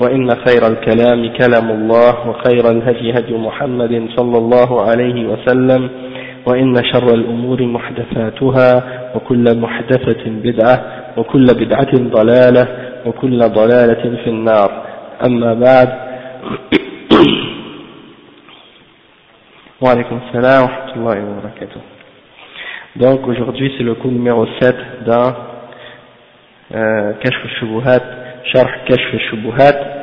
وإن خير الكلام كلام الله وخير الهدي هدي محمد صلى الله عليه وسلم وإن شر الأمور محدثاتها وكل محدثة بدعة وكل بدعة ضلالة وكل ضلالة في النار. أما بعد وعليكم السلام ورحمة الله وبركاته. Donc aujourd'hui c'est le cours numéro 7 dans euh, Kashf al-Shubuhat, شرح كشف الشبهات.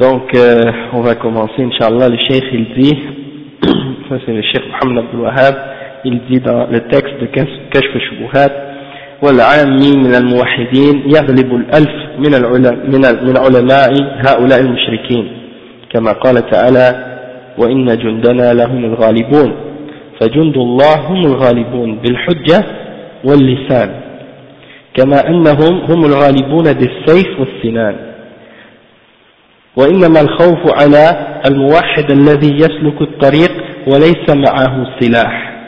دونك اون كومونسي ان شاء الله الشيخ يلدي الشيخ محمد عبد الوهاب يلدي التكست دو كشف الشبهات والعامي من الموحدين يغلب الالف من العلماء من علماء هؤلاء المشركين. كما قال تعالى وان جندنا لهم الغالبون. فجند الله هم الغالبون بالحجه واللسان. كما أنهم هم الغالبون بالسيف والسنان. وإنما الخوف على الموحد الذي يسلك الطريق وليس معه سلاح.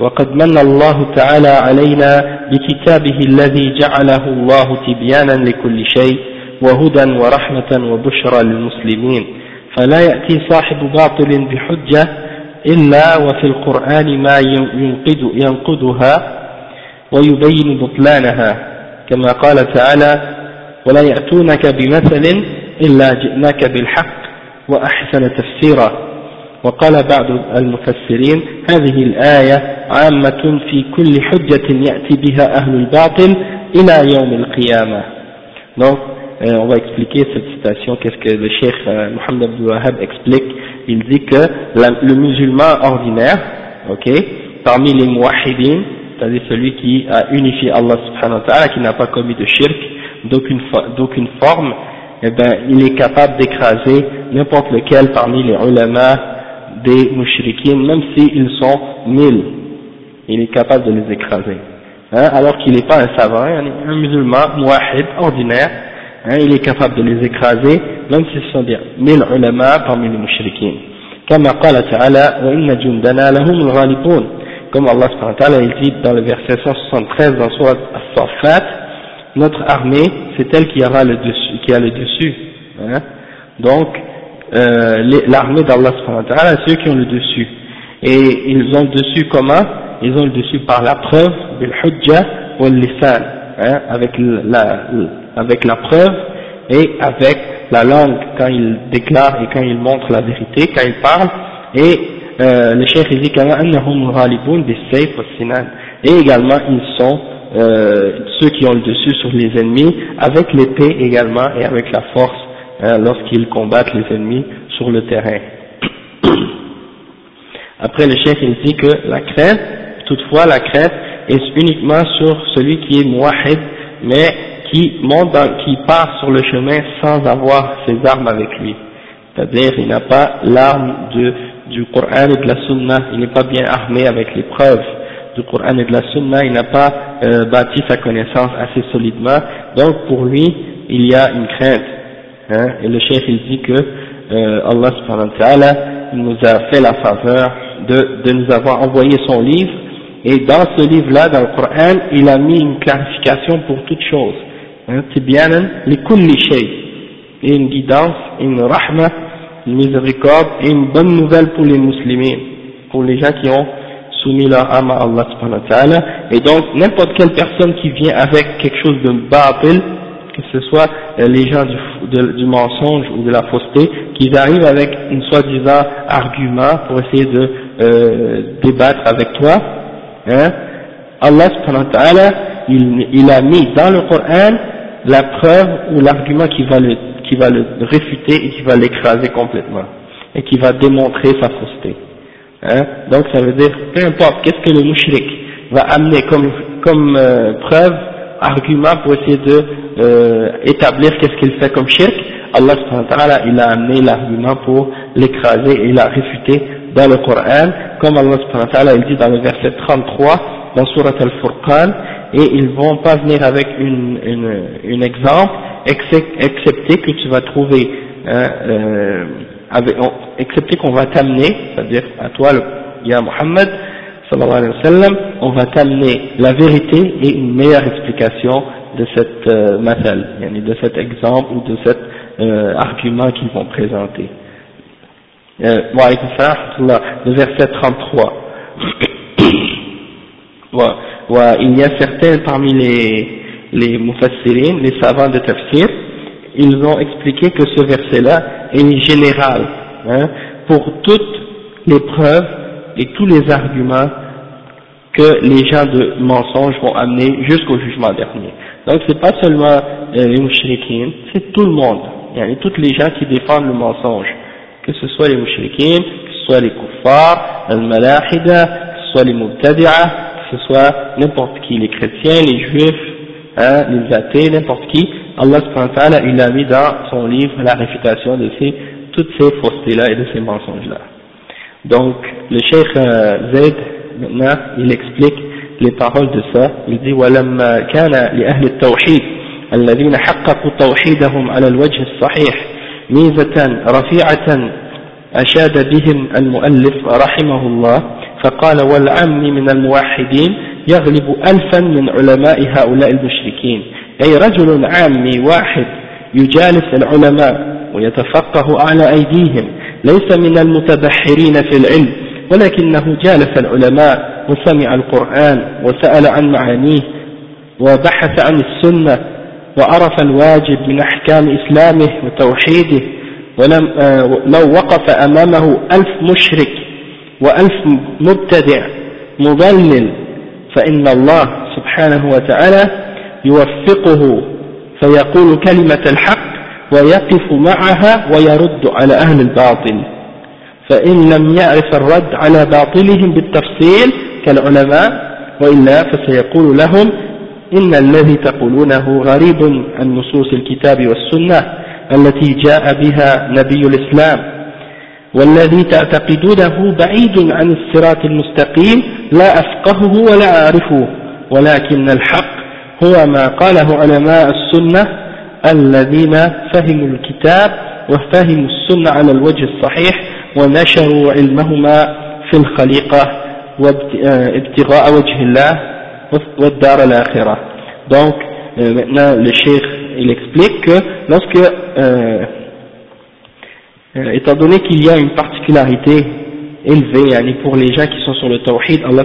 وقد من الله تعالى علينا بكتابه الذي جعله الله تبيانا لكل شيء وهدى ورحمة وبشرى للمسلمين. فلا يأتي صاحب باطل بحجة إلا وفي القرآن ما ينقد ينقدها ويبين بطلانها كما قال تعالى ولا يأتونك بمثل إلا جئناك بالحق وأحسن تفسيرا وقال بعض المفسرين هذه الآية عامة في كل حجة يأتي بها أهل الباطل إلى يوم القيامة Donc, euh, on va expliquer cette citation, qu'est-ce que le cheikh euh, Mohammed Abdul explique. Il dit que la, le musulman ordinaire, ok, parmi les muwahidin, c'est-à-dire celui qui a unifié Allah subhanahu wa ta'ala, qui n'a pas commis de shirk d'aucune forme, eh ben, il est capable d'écraser n'importe lequel parmi les ulama des mouchriquins, même s'ils sont mille, il est capable de les écraser. Hein, alors qu'il n'est pas un savant, un musulman, muahid, ordinaire, hein, il est capable de les écraser, même s'ils sont des mille ulama parmi les mouchriquins. كما قال تعالى وإن جندنا لهم الغالبون comme Allah il dit dans le verset 173 dans Surat As-Saffat notre armée c'est elle qui aura le dessus qui a le dessus hein. donc euh, l'armée d'Allah ceux qui ont le dessus et ils ont le dessus comment? Ils ont le dessus par la preuve bil hujja wal lisan hein, avec la avec la preuve et avec la langue quand il déclare et quand il montre la vérité quand il parle et euh, le cheikh dit et également ils sont euh, ceux qui ont le dessus sur les ennemis avec l'épée également et avec la force hein, lorsqu'ils combattent les ennemis sur le terrain. Après le cheikh il dit que la crainte toutefois la crainte est uniquement sur celui qui est muahid mais qui monte qui part sur le chemin sans avoir ses armes avec lui. C'est-à-dire il n'a pas l'arme du Coran et de la Sunna, il n'est pas bien armé avec les preuves du Coran et de la Sunna, il n'a pas euh, bâti sa connaissance assez solidement, donc pour lui il y a une crainte. Hein, et le chef il dit que euh, Allah subhanahu wa ta'ala nous a fait la faveur de, de nous avoir envoyé son livre, et dans ce livre-là, dans le Coran, il a mis une clarification pour toute chose. Hein, shay. Et une guidance, une rahma, une miséricorde et une bonne nouvelle pour les musulmans, pour les gens qui ont soumis leur âme à Allah subhanahu wa ta'ala. Et donc, n'importe quelle personne qui vient avec quelque chose de batil, que ce soit euh, les gens du, du, mensonge ou de la fausseté, qu'ils arrivent avec une soi-disant argument pour essayer de euh, débattre avec toi. Hein. Allah subhanahu wa ta'ala, il, il, a mis dans le Coran la preuve ou l'argument qui va le qui va le réfuter et qui va l'écraser complètement et qui va démontrer sa fausseté. Hein? Donc ça veut dire, peu importe qu'est-ce que le mushrik va amener comme, comme euh, preuve, argument pour essayer de euh, établir qu'est-ce qu'il fait comme shirk, Allah il a amené l'argument pour l'écraser et l'a réfuté dans le Coran, comme Allah il dit dans le verset 33 dans Surat al-Furqan, et ils vont pas venir avec une, une, une exemple, excepté que tu vas trouver, hein, euh, avec, excepté qu'on va t'amener, c'est-à-dire à toi, le, ya Muhammad, on va t'amener la vérité et une meilleure explication de cette euh, de cet exemple ou de cet euh, argument qu'ils vont présenter. Euh, le verset 33. il y a certains parmi les, les les savants de tafsir, ils ont expliqué que ce verset-là est général hein, pour toutes les preuves et tous les arguments que les gens de mensonges vont amener jusqu'au jugement dernier. Donc c'est pas seulement euh, les mouchriquins, c'est tout le monde, toutes les gens qui défendent le mensonge, que ce soit les mouchriquins, que ce soit les kuffars, les malahida, que ce soit les mubtadi'ah, que ce soit n'importe qui, les chrétiens, les juifs, hein, les athées, n'importe qui, Allah il a mis dans son livre la réfutation de ces, toutes ces faussetés-là et de ces mensonges-là. Donc, le cheikh euh, Zayd, maintenant, il explique les paroles de ça. Il dit, وَلَمَّا كَانَ لِأَهْلِ التَّوْحِيدِ الذين حققوا توحيدهم على الوجه الصحيح ميزة رفيعة أشاد بهم المؤلف رحمه الله فقال والعم من الموحدين يغلب ألفا من علماء هؤلاء المشركين. أي رجل عامي واحد يجالس العلماء ويتفقه على أيديهم. ليس من المتبحرين في العلم ولكنه جالس العلماء وسمع القرآن وسأل عن معانيه وبحث عن السنة وعرف الواجب من أحكام إسلامه وتوحيده. ولم آه لو وقف أمامه ألف مشرك وألف مبتدع مضلل فإن الله سبحانه وتعالى يوفقه فيقول كلمة الحق ويقف معها ويرد على أهل الباطل. فإن لم يعرف الرد على باطلهم بالتفصيل كالعلماء وإلا فسيقول لهم إن الذي تقولونه غريب عن نصوص الكتاب والسنة التي جاء بها نبي الإسلام. والذي تعتقدونه بعيد عن الصراط المستقيم لا أفقهه ولا أعرفه ولكن الحق هو ما قاله علماء السنة الذين فهموا الكتاب وفهموا السنة على الوجه الصحيح ونشروا علمهما في الخليقة وابتغاء وجه الله والدار الآخرة. Donc euh, maintenant le cheikh il explique que lorsque euh, euh, étant donné qu'il y a une particularité élevée pour les gens qui sont sur le tawhid Allah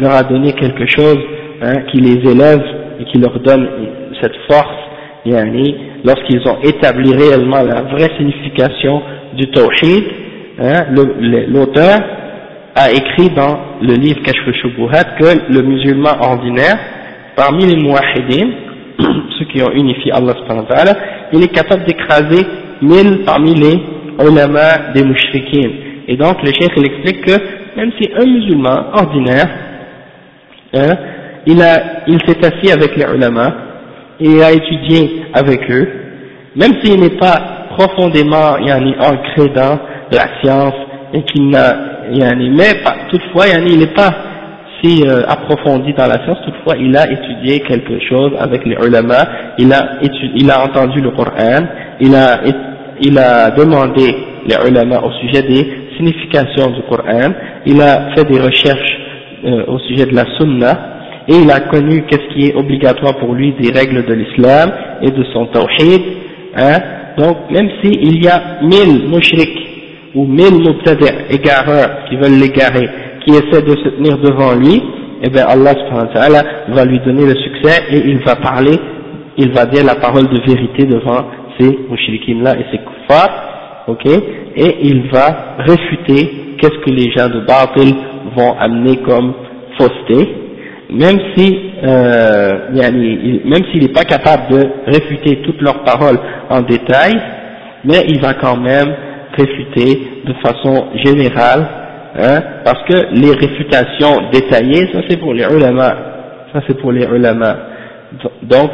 leur a donné quelque chose hein, qui les élève et qui leur donne cette force yani, lorsqu'ils ont établi réellement la vraie signification du tawhid hein, l'auteur a écrit dans le livre Kashf Shubuhat que le musulman ordinaire parmi les muwahidin ceux qui ont unifié Allah il est capable d'écraser mille parmi les ulama des mushrikin. Et donc le cheikh il explique que même si un musulman ordinaire, hein, il, il s'est assis avec les ulama et a étudié avec eux, même s'il n'est pas profondément yani, ancré dans la science et qu'il n'a, yani, mais toutefois yani, il n'est pas si euh, approfondi dans la science, toutefois il a étudié quelque chose avec les ulama, il a, il a entendu le Coran, il a il a demandé les ulama au sujet des significations du Coran, il a fait des recherches euh, au sujet de la sunna, et il a connu qu'est-ce qui est obligatoire pour lui des règles de l'islam et de son tawhid, hein. donc même s'il y a mille mushriks ou mille mubtadi' égareurs qui veulent l'égarer, qui essaient de se tenir devant lui, eh bien Allah va lui donner le succès et il va parler il va dire la parole de vérité devant ces mouchriquines-là et ces ok, et il va réfuter qu'est-ce que les gens de Batil vont amener comme fausseté, même si, euh, même s'il n'est pas capable de réfuter toutes leurs paroles en détail, mais il va quand même réfuter de façon générale, hein, parce que les réfutations détaillées, ça c'est pour les ulama, ça c'est pour les ulama. Donc,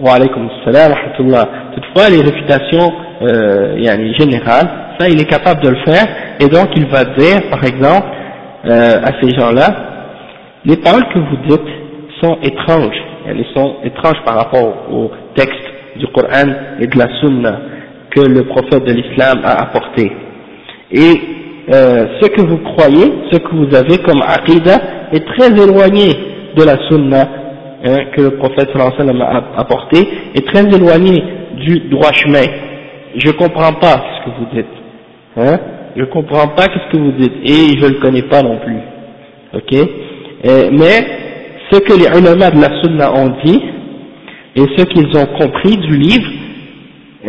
wa alaykum salam wa Toutefois, les réfutations euh, générales, ça il est capable de le faire, et donc il va dire, par exemple, euh, à ces gens-là, les paroles que vous dites sont étranges, elles sont étranges par rapport au texte du Coran et de la Sunna que le prophète de l'islam a apporté. Et euh, ce que vous croyez, ce que vous avez comme aqidah est très éloigné de la sunna hein, que le prophète sallam a apporté, est très éloigné du droit chemin. Je comprends pas ce que vous dites. Hein, je comprends pas ce que vous dites et je le connais pas non plus. Ok Mais ce que les ulama de la sunna ont dit et ce qu'ils ont compris du livre,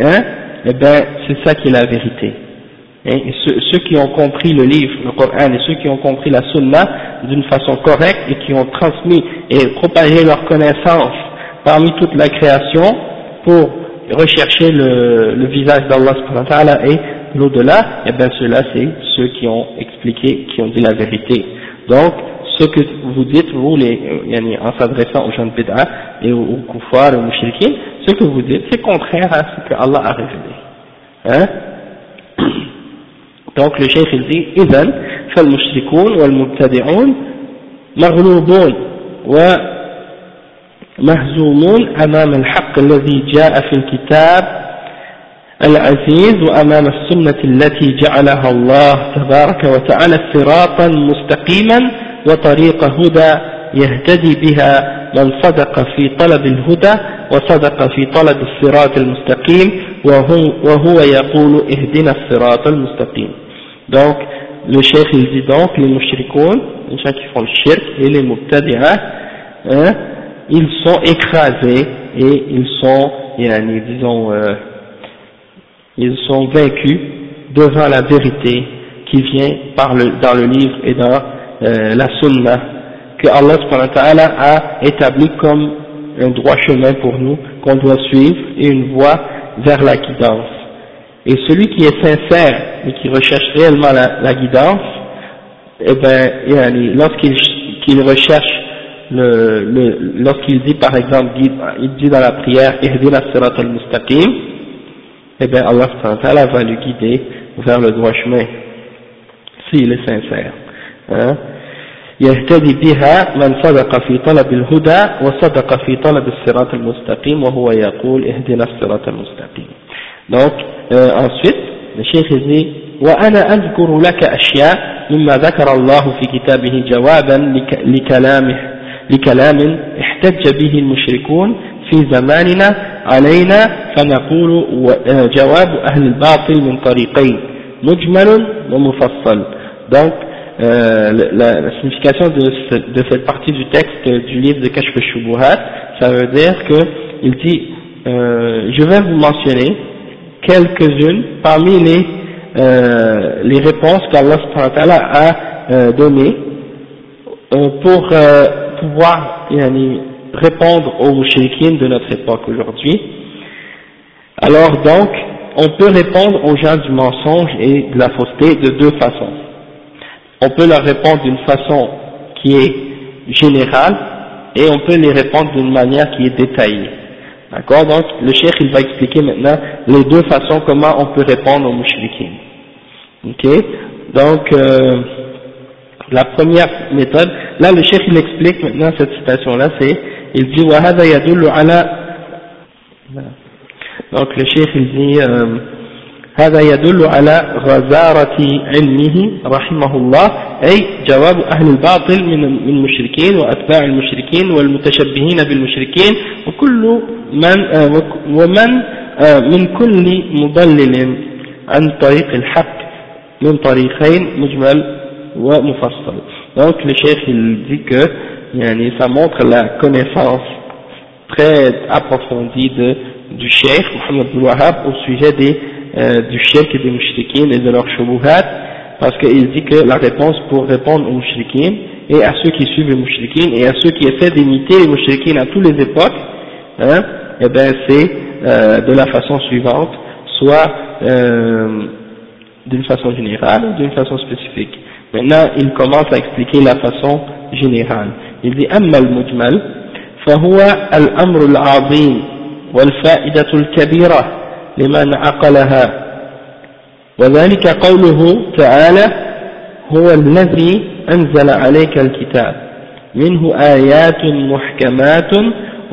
hein, eh ben, c'est ça qui est la vérité. Et ceux, qui ont compris le livre, le Coran, et ceux qui ont compris la Sunna d'une façon correcte et qui ont transmis et propagé leur connaissance parmi toute la création pour rechercher le, visage d'Allah et l'au-delà, et eh bien ceux-là c'est ceux qui ont expliqué, qui ont dit la vérité. Donc, ce que vous dites, vous, les, euh, en s'adressant aux gens de Bid'a et aux, aux kuffars et aux mushrikin, ce que vous dites, c'est contraire à ce que Allah a révélé. Hein? Donc le cheikh il dit, إذن فالمشركون والمبتدعون مغلوبون ومهزومون أمام الحق الذي جاء في الكتاب العزيز وأمام السنة التي جعلها الله تبارك وتعالى صراطا مستقيما وطريق هدى يهتدي بها من صدق في طلب الهدى وصدق في طلب الصراط المستقيم وهو, وهو يقول اهدنا الصراط المستقيم. Donc le cheikh il dit donc les mushrikoun les gens qui font le shirk et les mubtadi'ah hein, ils sont écrasés et ils sont yani, disons euh, ils sont vaincus devant la vérité qui vient par le, dans le livre et dans euh, la sunna que Allah a établi comme un droit chemin pour nous qu'on doit suivre et une voie vers la guidance. Et celui qui est sincère et qui recherche réellement la, guidance, eh ben, lorsqu'il recherche le, le lorsqu'il dit par exemple, il dit dans la prière, Ihdina sirat al-mustaqim, eh bien Allah va le guider vers le droit chemin, s'il est sincère. Hein يهتدي بها من صدق في طلب الهدى وصدق في طلب الصراط المستقيم وهو يقول اهدنا الصراط المستقيم donc euh, ensuite le cheikh dit وأنا أذكر لك أشياء مما ذكر الله في كتابه جوابا لكلامه لكلام احتج به المشركون في زماننا علينا فنقول جواب أهل الباطل من طريقين مجمل ومفصل donc Euh, la, la, signification de, de, cette partie du texte du livre de Kashf Shubuhat, ça veut dire que il dit euh, je vais vous mentionner quelques-unes parmi les euh, les réponses qu'Allah a euh, données euh, pour euh, pouvoir répondre aux mouchriquines de notre époque aujourd'hui. Alors donc, on peut répondre aux gens du mensonge et de la fausseté de deux façons on peut leur répondre d'une façon qui est générale et on peut les répondre d'une manière qui est détaillée. D'accord Donc le cheikh il va expliquer maintenant les deux façons comment on peut répondre aux mouchriquins. Ok Donc euh, la première méthode, là le cheikh il explique maintenant cette citation là, c'est il dit وهذا يدل على donc le cheikh il dit euh, هذا يدل على غزارة علمه رحمه الله أي جواب أهل الباطل من المشركين وأتباع المشركين والمتشبهين بالمشركين وكل من آه، ومن آه، من كل مضلل عن طريق الحق من طريقين مجمل ومفصل. Donc le chef il dit que يعني ça montre la connaissance très approfondie de, du cheikh Mohammed Wahab au sujet des, euh, du shirk et des mouchriquines et de leurs shubuhat, parce qu'il dit que la réponse pour répondre aux mouchriquines et à ceux qui suivent les mouchriquines et à ceux qui essaient d'imiter les mouchriquines à toutes les époques, hein, eh ben c'est euh, de la façon suivante, soit euh, d'une façon générale ou d'une façon spécifique. Maintenant, il commence à expliquer la façon générale. Il dit أما المجمل فهو الأمر العظيم والفائدة الكبيرة لمن عقلها. وذلك قوله تعالى هو الذي أنزل عليك الكتاب. منه آيات محكمات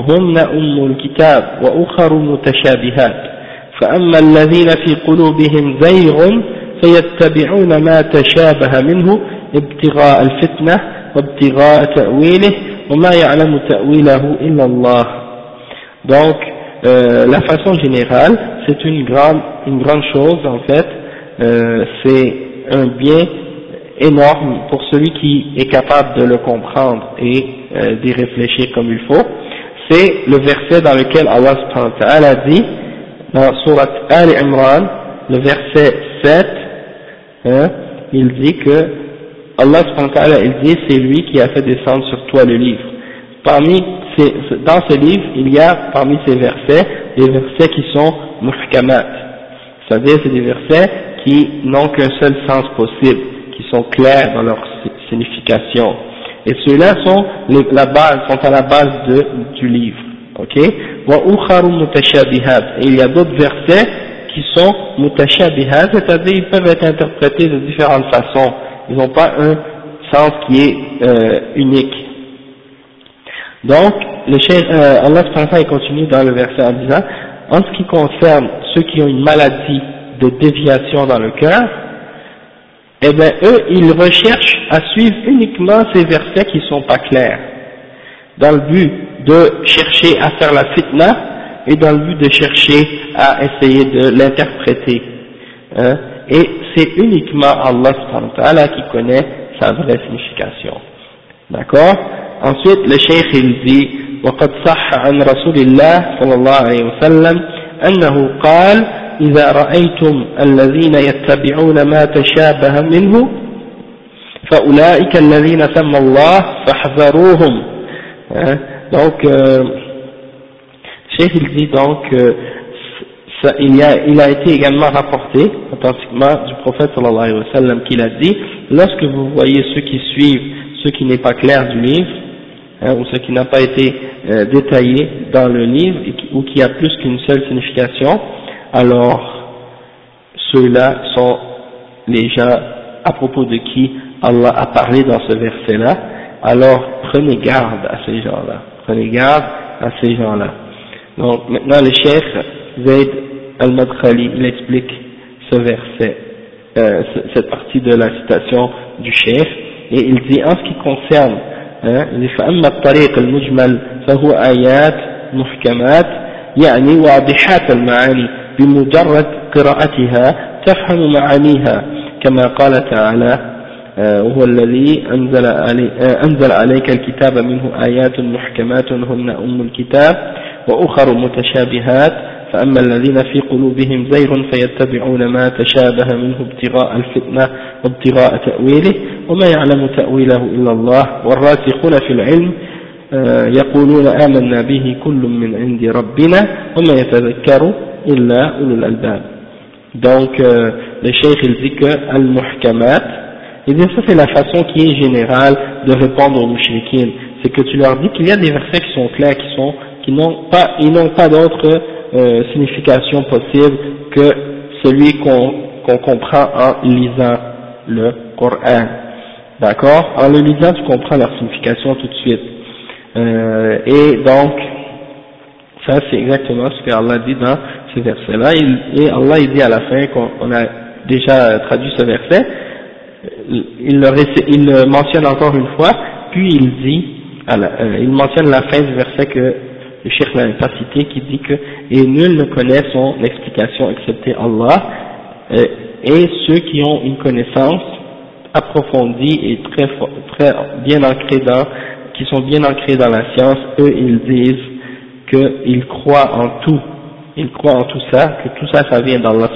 هن أم الكتاب وأخر متشابهات. فأما الذين في قلوبهم زيغ فيتبعون ما تشابه منه ابتغاء الفتنة وابتغاء تأويله وما يعلم تأويله إلا الله. Donc euh, la façon générale c'est une grande chose en fait euh, c'est un bien énorme pour celui qui est capable de le comprendre et euh, d'y réfléchir comme il faut c'est le verset dans lequel Allah subhanahu wa ta'ala dit dans Surat Al Imran le verset 7 hein, il dit que Allah il dit c'est lui qui a fait descendre sur toi le livre. Parmi dans ce livre, il y a parmi ces versets des versets qui sont muhkamat, c'est-à-dire c'est des versets qui n'ont qu'un seul sens possible, qui sont clairs dans leur signification. Et ceux-là sont à la base du livre. Ok? Et il y a d'autres versets qui sont mutashabihat, c'est-à-dire ils peuvent être interprétés de différentes façons. Ils n'ont pas un sens qui est euh, unique. Donc, le chef, euh, Allah il continue dans le verset en disant, en ce qui concerne ceux qui ont une maladie de déviation dans le cœur, eh bien eux, ils recherchent à suivre uniquement ces versets qui sont pas clairs, dans le but de chercher à faire la fitna, et dans le but de chercher à essayer de l'interpréter. Hein, et c'est uniquement Allah qui connaît sa vraie signification. D'accord? Ensuite, le cheikh il dit وقد صح عن رسول الله صلى الله عليه وسلم أنه قال إذا رأيتم الذين يتبعون ما تشابه منه فأولئك الذين سمى الله فاحذروهم donc euh, Cheikh il dit donc euh, ça, il, a, il a été également rapporté authentiquement du prophète sallallahu alayhi wa sallam qu'il a dit lorsque vous voyez ceux qui suivent ce qui n'est pas clair du livre hein, ou ce qui n'a pas été euh, détaillé dans le livre ou qui a plus qu'une seule signification alors ceux-là sont les gens à propos de qui Allah a parlé dans ce verset là alors prenez garde à ces gens-là. Prenez garde à ces gens-là. Donc maintenant le chef Zayd al-Madkhali, il explique ce verset, euh, cette partie de la citation du chef, et il dit en ce qui concerne, فأما الطريق المجمل فهو آيات محكمات يعني واضحات المعاني بمجرد قراءتها تفهم معانيها كما قال تعالى وهو الذي أنزل, علي أنزل عليك الكتاب منه آيات محكمات هن أم الكتاب وأخر متشابهات فأما الذين في قلوبهم زير فيتبعون ما تشابه منه ابتغاء الفتنة وابتغاء تأويله وما يعلم تأويله إلا الله. والراسخون في العلم آه، يقولون آمنا به كل من عند ربنا وما يتذكر إلا أولو الألباب. دونك الشيخ الذكر المحكمات Et bien ça c'est la façon qui est générale de répondre aux mouchriquines, c'est que tu leur dis qu'il y a des versets qui sont clairs, qui sont qui n'ont pas ils n'ont pas d'autres euh, signification possible que celui qu'on comprend en lisant le Coran. D'accord? En le lisant, tu comprends leur signification tout de suite. Euh, et donc, ça c'est exactement ce qu'Allah dit dans ce verset-là. Et Allah il dit à la fin qu'on a déjà traduit ce verset, il le, mentionne encore une fois, puis il dit, euh, il mentionne la fin du verset que le cheikh n'a pas cité, qui dit que et nul ne connaît son explication excepté Allah, euh, et ceux qui ont une connaissance approfondie et très, très bien ancrée dans, qui sont bien ancrés dans la science, eux ils disent qu'ils croient en tout, ils croient en tout ça, que tout ça, ça vient d'Allah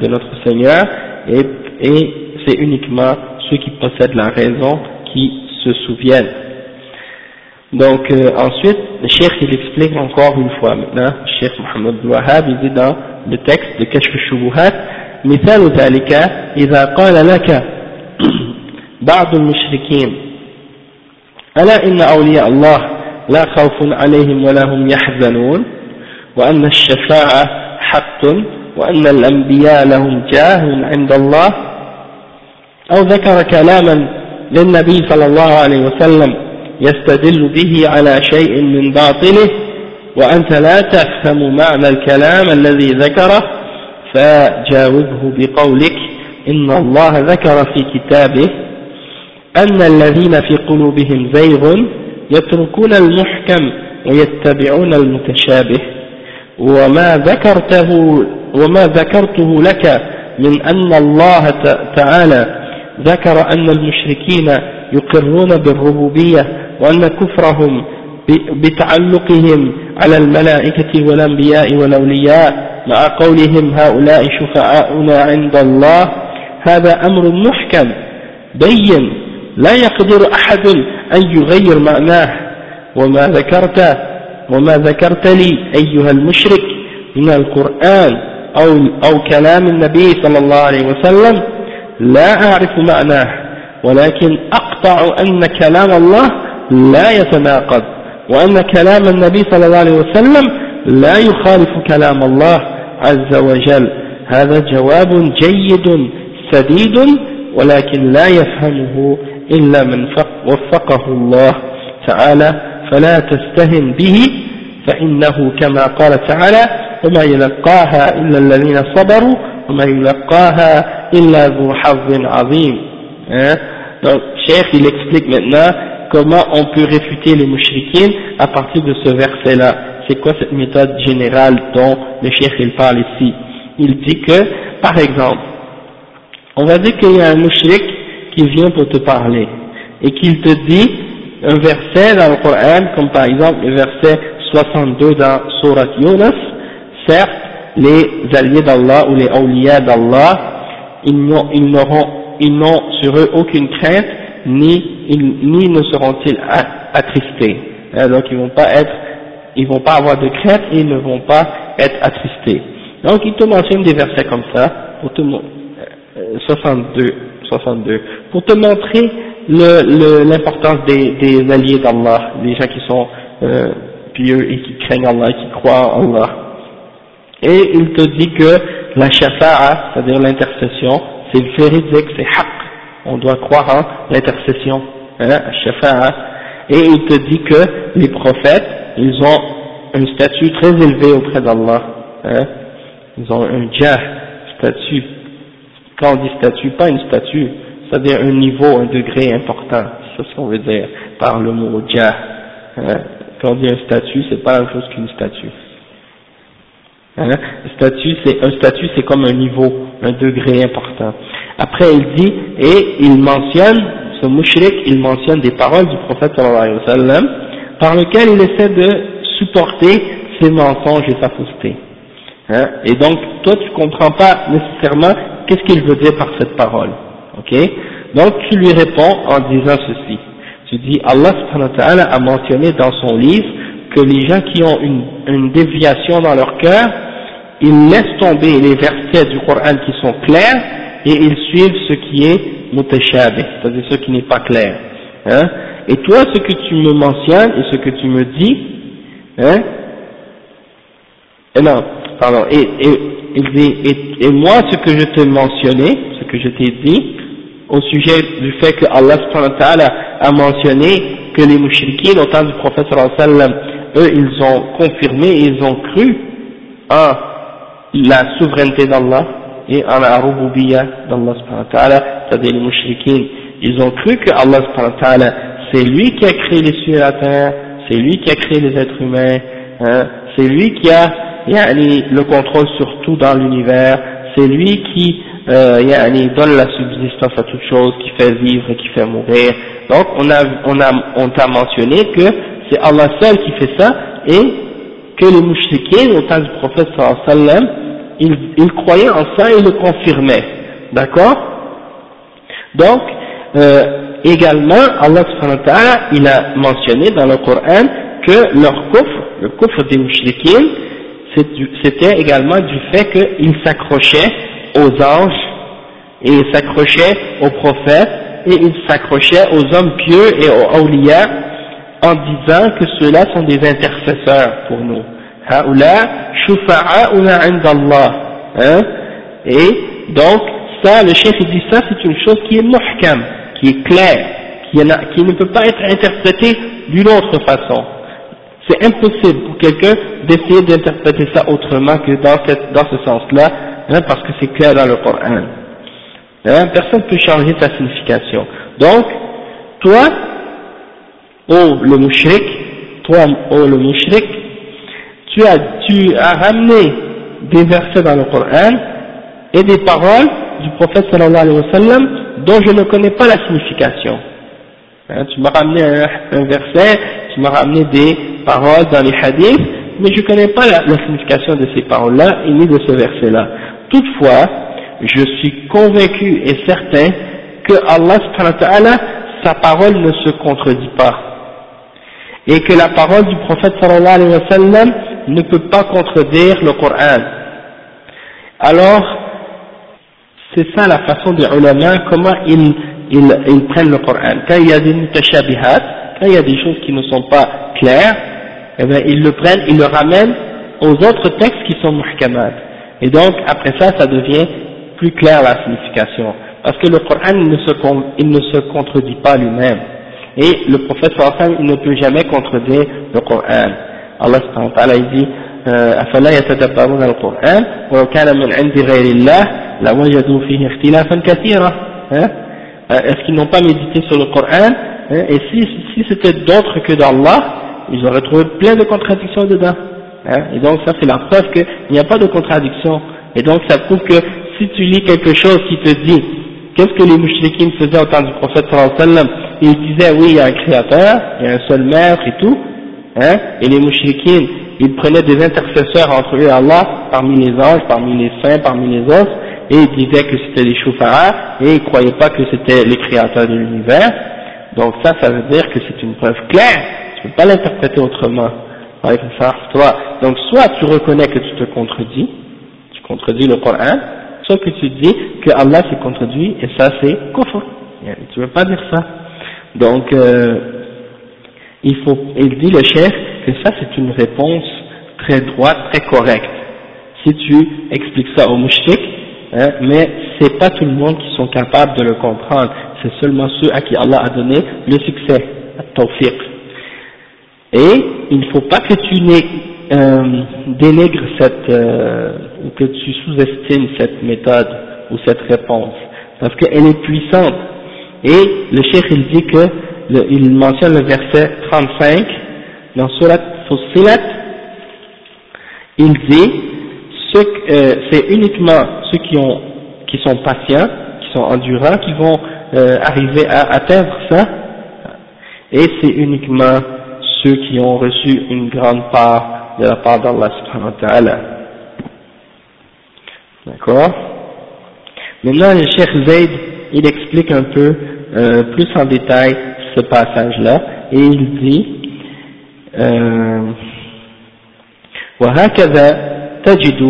de notre Seigneur, et, et c'est uniquement ceux qui possèdent la raison qui se souviennent. Donc euh, ensuite, le cheikh il explique encore une fois maintenant, le cheikh Mohammed Wahab, il dit dans le texte de Kashf al-Shubuhat, مثال ذلك إذا قال لك بعض المشركين ألا إن أولياء الله لا خوف عليهم ولا هم يحزنون وأن الشفاعة حق وأن الأنبياء لهم جاه عند الله أو ذكر كلاما للنبي صلى الله عليه وسلم يستدل به على شيء من باطله وأنت لا تفهم معنى الكلام الذي ذكره فجاوبه بقولك إن الله ذكر في كتابه أن الذين في قلوبهم زيغ يتركون المحكم ويتبعون المتشابه. وما ذكرته وما ذكرته لك من أن الله تعالى ذكر أن المشركين يقرون بالربوبية وأن كفرهم بتعلقهم على الملائكة والأنبياء والأولياء مع قولهم هؤلاء شفعاؤنا عند الله هذا أمر محكم بين لا يقدر أحد أن يغير معناه. وما ذكرت وما ذكرت لي أيها المشرك من القرآن أو, أو كلام النبي صلى الله عليه وسلم لا أعرف معناه ولكن أقطع أن كلام الله لا يتناقض وأن كلام النبي صلى الله عليه وسلم لا يخالف كلام الله عز وجل. هذا جواب جيد سديد ولكن لا يفهمه إلا من وفقه الله تعالى فلا تستهن به فإنه كما قال تعالى وما يلقاها إلا الذين صبروا وما يلقاها إلا ذو حظ عظيم. Donc, Cheikh, maintenant comment on peut réfuter les mouchriquines à partir de ce verset-là. C'est quoi cette méthode générale dont le Cheikh il parle ici? Il dit que, par exemple, on va dire qu'il y a un mouchrik qui vient pour te parler et qu'il te dit un verset dans le Coran, comme par exemple le verset 62 dans Surat Yunus, certes, les alliés d'Allah ou les awliyas d'Allah, ils n'auront ils n'ont sur eux aucune crainte, ni, ni ne seront-ils attristés. Hein, donc ils vont pas être, ils vont pas avoir de crainte et ils ne vont pas être attristés. Donc il te mentionne des versets comme ça, pour te, 62, euh, 62, pour te montrer l'importance le, des, des, alliés d'Allah, les gens qui sont euh, pieux et qui craignent Allah, qui croient en Allah. Et il te dit que la shafa'a, c'est-à-dire l'intercession, c'est véridique, c'est haq, on doit croire en l'intercession, hein, et il te dit que les prophètes, ils ont un statut très élevé auprès d'Allah, hein, ils ont un jah, statut, quand on dit statut, pas une statue, c'est-à-dire un niveau, un degré important, c'est ce qu'on veut dire par le mot jah, hein. quand on dit un statut, c'est pas la même chose qu'une statue. Hein? Un statut, c'est comme un niveau, un degré important. Après, il dit et il mentionne ce mushrik, il mentionne des paroles du prophète sallallahu alayhi wa sallam, par lesquelles il essaie de supporter ses mensonges et sa fausseté. Hein? Et donc, toi, tu comprends pas nécessairement qu'est-ce qu'il veut dire par cette parole. Ok? Donc, tu lui réponds en disant ceci. Tu dis, Allah subhanahu wa ta'ala a mentionné dans son livre que les gens qui ont une, une déviation dans leur cœur, ils laissent tomber les versets du Coran qui sont clairs et ils suivent ce qui est mutashabih, c'est-à-dire ce qui n'est pas clair. Hein. Et toi, ce que tu me mentionnes et ce que tu me dis, hein, et non, pardon, et, et, et, moi, ce que je t'ai mentionné, ce que je t'ai dit, au sujet du fait que Allah a mentionné que les mouchriquins au temps du prophète sallam, eux, ils ont confirmé, ils ont cru en la souveraineté d'Allah et en la rububiyya d'Allah c'est-à-dire les mouchriquins, ils ont cru que Allah c'est lui qui a créé les cieux et la terre, c'est lui qui a créé les êtres humains, hein, c'est lui qui a le contrôle sur tout dans l'univers, c'est lui qui euh, donne la subsistance à toute chose, qui fait vivre et qui fait mourir. Donc on a on a on t'a mentionné que c'est Allah seul qui fait ça et que les mouchriquins, au temps du prophète sallam, ils, ils croyaient en ça et le confirmaient. D'accord? Donc, euh, également, Allah il a mentionné dans le Coran que leur kufr, le kufr des mouchriquins, c'était également du fait qu'ils s'accrochaient aux anges et ils s'accrochaient aux prophètes et ils s'accrochaient aux hommes pieux et aux awliya en disant que ceux-là sont des intercesseurs pour nous. Hein? Et donc, ça, le chef dit ça, c'est une chose qui est muhkam, qui est claire, qui, ne peut pas être interprétée d'une autre façon. C'est impossible pour quelqu'un d'essayer d'interpréter ça autrement que dans, cette, dans ce sens-là, hein, parce que c'est clair dans le Coran. Hein, personne ne peut changer sa signification. Donc, toi, oh le mouchrik, toi, oh le mouchrik, tu as, tu as ramené des versets dans le Coran et des paroles du prophète sallallahu alayhi wa sallam dont je ne connais pas la signification. Hein, tu m'as ramené un, verset, tu m'as ramené des paroles dans les hadiths, mais je ne connais pas la, signification de ces paroles-là et ni de ce verset-là. Toutefois, je suis convaincu et certain que Allah wa sa parole ne se contredit pas. Et que la parole du prophète sallallahu alayhi wa sallam ne peut pas contredire le Coran. Alors, c'est ça la façon des ulama, comment ils, ils, ils, prennent le Coran. Quand il y a des mutashabihat, quand il y a des choses qui ne sont pas claires, eh bien, ils le prennent, ils le ramènent aux autres textes qui sont muhkamat. Et donc, après ça, ça devient plus clair la signification. Parce que le Coran il ne se, il ne se contredit pas lui-même. Et le prophète il ne peut jamais contredire le Coran. Allah subhanahu wa ta'ala dit أفلا يتدبرون القرآن ولو كان من عند غير الله لوجدوا فيه اختلافا كثيرا est-ce qu'ils n'ont pas médité sur le Coran hein? et si, si c'était d'autres que d'Allah ils auraient trouvé plein de contradictions dedans hein? et donc ça c'est la preuve qu'il n'y a pas de contradiction et donc ça prouve que si tu lis quelque chose qui te dit qu'est-ce que les mouchriquins faisaient au temps du prophète sallallahu alayhi wa sallam ils disaient oui il y a un créateur il y a un seul maître et tout hein, et les mouchriquins ils prenaient des intercesseurs entre eux et Allah parmi les anges, parmi les saints, parmi les autres et ils disaient que c'était les choufara et ils croyaient pas que c'était les créateurs de l'univers. Donc ça ça veut dire que c'est une preuve claire. Tu peux pas l'interpréter autrement. Donc soit tu reconnais que tu te contredis tu contredis le Coran soit que tu dis que Allah s'est contredit et ça c'est kufr. Tu veux pas dire ça. Donc euh, il faut il dit le chef que ça c'est une réponse très droite, très correcte. Si tu expliques ça aux mouchriks, hein, mais c'est pas tout le monde qui sont capables de le comprendre, c'est seulement ceux à qui Allah a donné le succès, tawfiq. Et il ne faut pas que tu euh, dénigres cette, euh, ou que tu sous-estimes cette méthode ou cette réponse, parce qu'elle est puissante. Et le cheikh il dit que, il mentionne le verset 35, dans Surat Fussilat, il dit euh, c'est uniquement ceux qui, ont, qui sont patients, qui sont endurants, qui vont euh, arriver à atteindre ça, et c'est uniquement ceux qui ont reçu une grande part de la part d'Allah subhanahu wa. D'accord? Maintenant, le Cheikh Zayd, il explique un peu euh, plus en détail ce passage-là, et il dit وهكذا تجد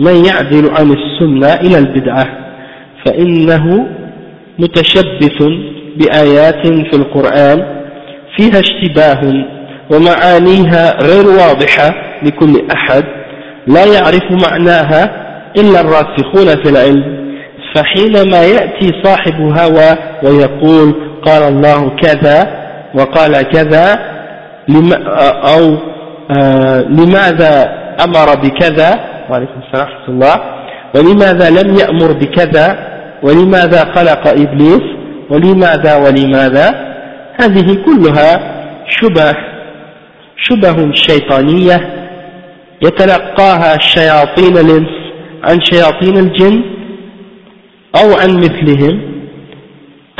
من يعدل عن السنة إلى البدعة فإنه متشبث بآيات في القرآن فيها اشتباه ومعانيها غير واضحة لكل أحد لا يعرف معناها إلا الراسخون في العلم فحينما يأتي صاحب هوى ويقول قال الله كذا وقال كذا أو آه، لماذا أمر بكذا؟ وعليكم السلام ورحمة الله. ولماذا لم يأمر بكذا؟ ولماذا خلق إبليس؟ ولماذا ولماذا؟ هذه كلها شبه شبه شيطانية يتلقاها شياطين الإنس عن شياطين الجن أو عن مثلهم.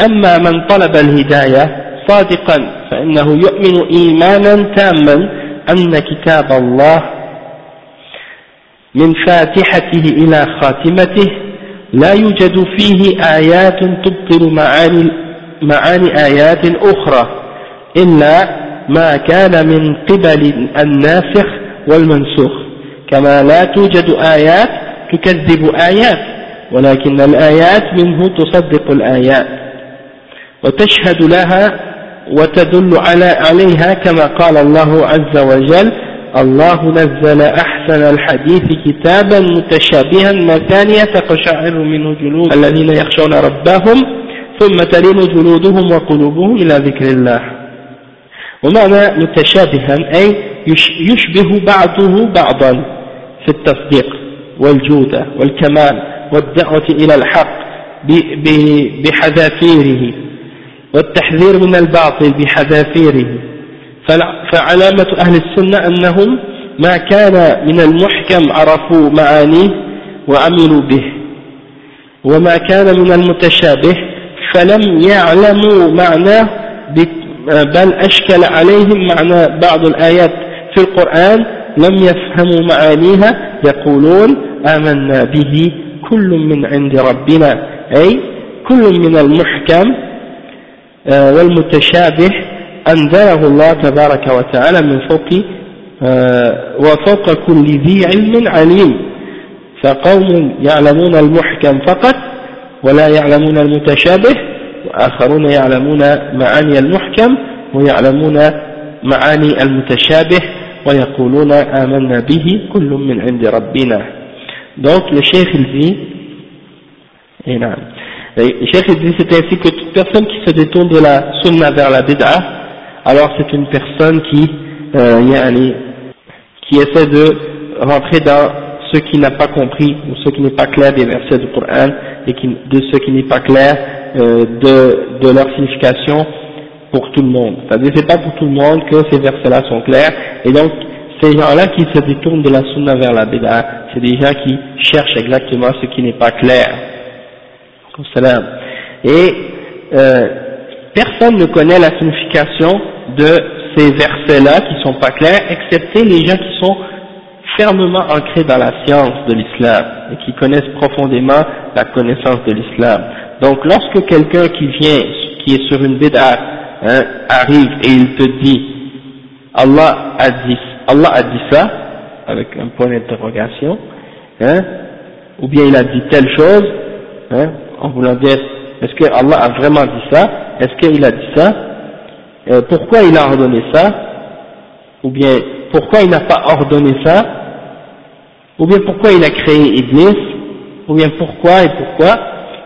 أما من طلب الهداية صادقا فإنه يؤمن إيمانا تاما أن كتاب الله من فاتحته إلى خاتمته لا يوجد فيه آيات تبطل معاني, معاني آيات أخرى إلا ما كان من قبل الناسخ والمنسوخ. كما لا توجد آيات تكذب آيات ولكن الآيات منه تصدق الآيات. وتشهد لها وتدل على عليها كما قال الله عز وجل الله نزل أحسن الحديث كتابا متشابها مثانية تقشعر منه جلود الذين يخشون ربهم ثم تلين جلودهم وقلوبهم إلى ذكر الله. ومعنى متشابها أي يشبه بعضه بعضا في التصديق والجودة والكمال والدعوة إلى الحق بحذافيره. والتحذير من الباطل بحذافيره. فعلامة أهل السنة أنهم ما كان من المحكم عرفوا معانيه وعملوا به. وما كان من المتشابه فلم يعلموا معناه بل أشكل عليهم معنى بعض الآيات في القرآن لم يفهموا معانيها يقولون آمنا به كل من عند ربنا أي كل من المحكم والمتشابه أنزله الله تبارك وتعالى من فوق آه، وفوق كل ذي علم عليم. فقوم يعلمون المحكم فقط ولا يعلمون المتشابه وآخرون يعلمون معاني المحكم ويعلمون معاني المتشابه ويقولون آمنا به كل من عند ربنا. il dit et non, le cheikh c'est ainsi que toute personne qui se détourne de la sunna vers la bid'ah alors c'est une personne qui euh, qui essaie de rentrer dans ce qui n'a pas compris ou ce qui n'est pas clair des versets du Coran et de ce qui n'est pas clair euh, de, de leur signification pour tout le monde. C'est-à-dire c'est pas pour tout le monde que ces versets-là sont clairs et donc ces gens-là qui se détournent de la sunna vers la bid'a, c'est des gens qui cherchent exactement ce qui n'est pas clair. Et euh, personne ne connaît la signification de ces versets-là qui sont pas clairs, excepté les gens qui sont fermement ancrés dans la science de l'islam et qui connaissent profondément la connaissance de l'islam. Donc lorsque quelqu'un qui vient, qui est sur une bid'a, hein, arrive et il te dit Allah a dit, Allah a dit ça, avec un point d'interrogation, hein, ou bien il a dit telle chose, hein, en voulant dire est-ce que Allah a vraiment dit ça, est-ce qu'il a dit ça, euh, pourquoi il a ordonné ça, ou bien pourquoi il n'a pas ordonné ça, ou bien pourquoi il a créé Iblis, ou bien pourquoi et pourquoi,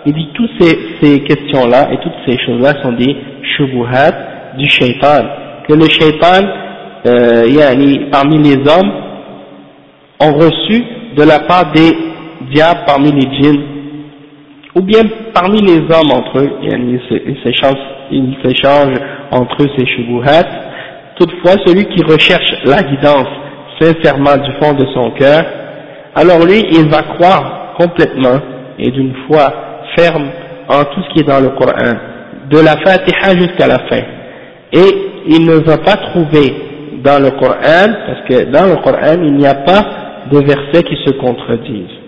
il dit toutes ces, ces questions-là et toutes ces choses-là sont des shubuhat du shaitan, que le shaitan, euh, parmi les hommes, ont reçu de la part des diables parmi les djinns, ou bien parmi les hommes entre eux, ils s'échangent entre eux ces shubuhat, toutefois celui qui recherche la guidance sincèrement du fond de son cœur, alors lui il va croire complètement et d'une foi ferme en tout ce qui est dans le Coran, de la Fatiha jusqu'à la fin. Et il ne va pas trouver dans le Coran, parce que dans le Coran il n'y a pas de versets qui se contredisent.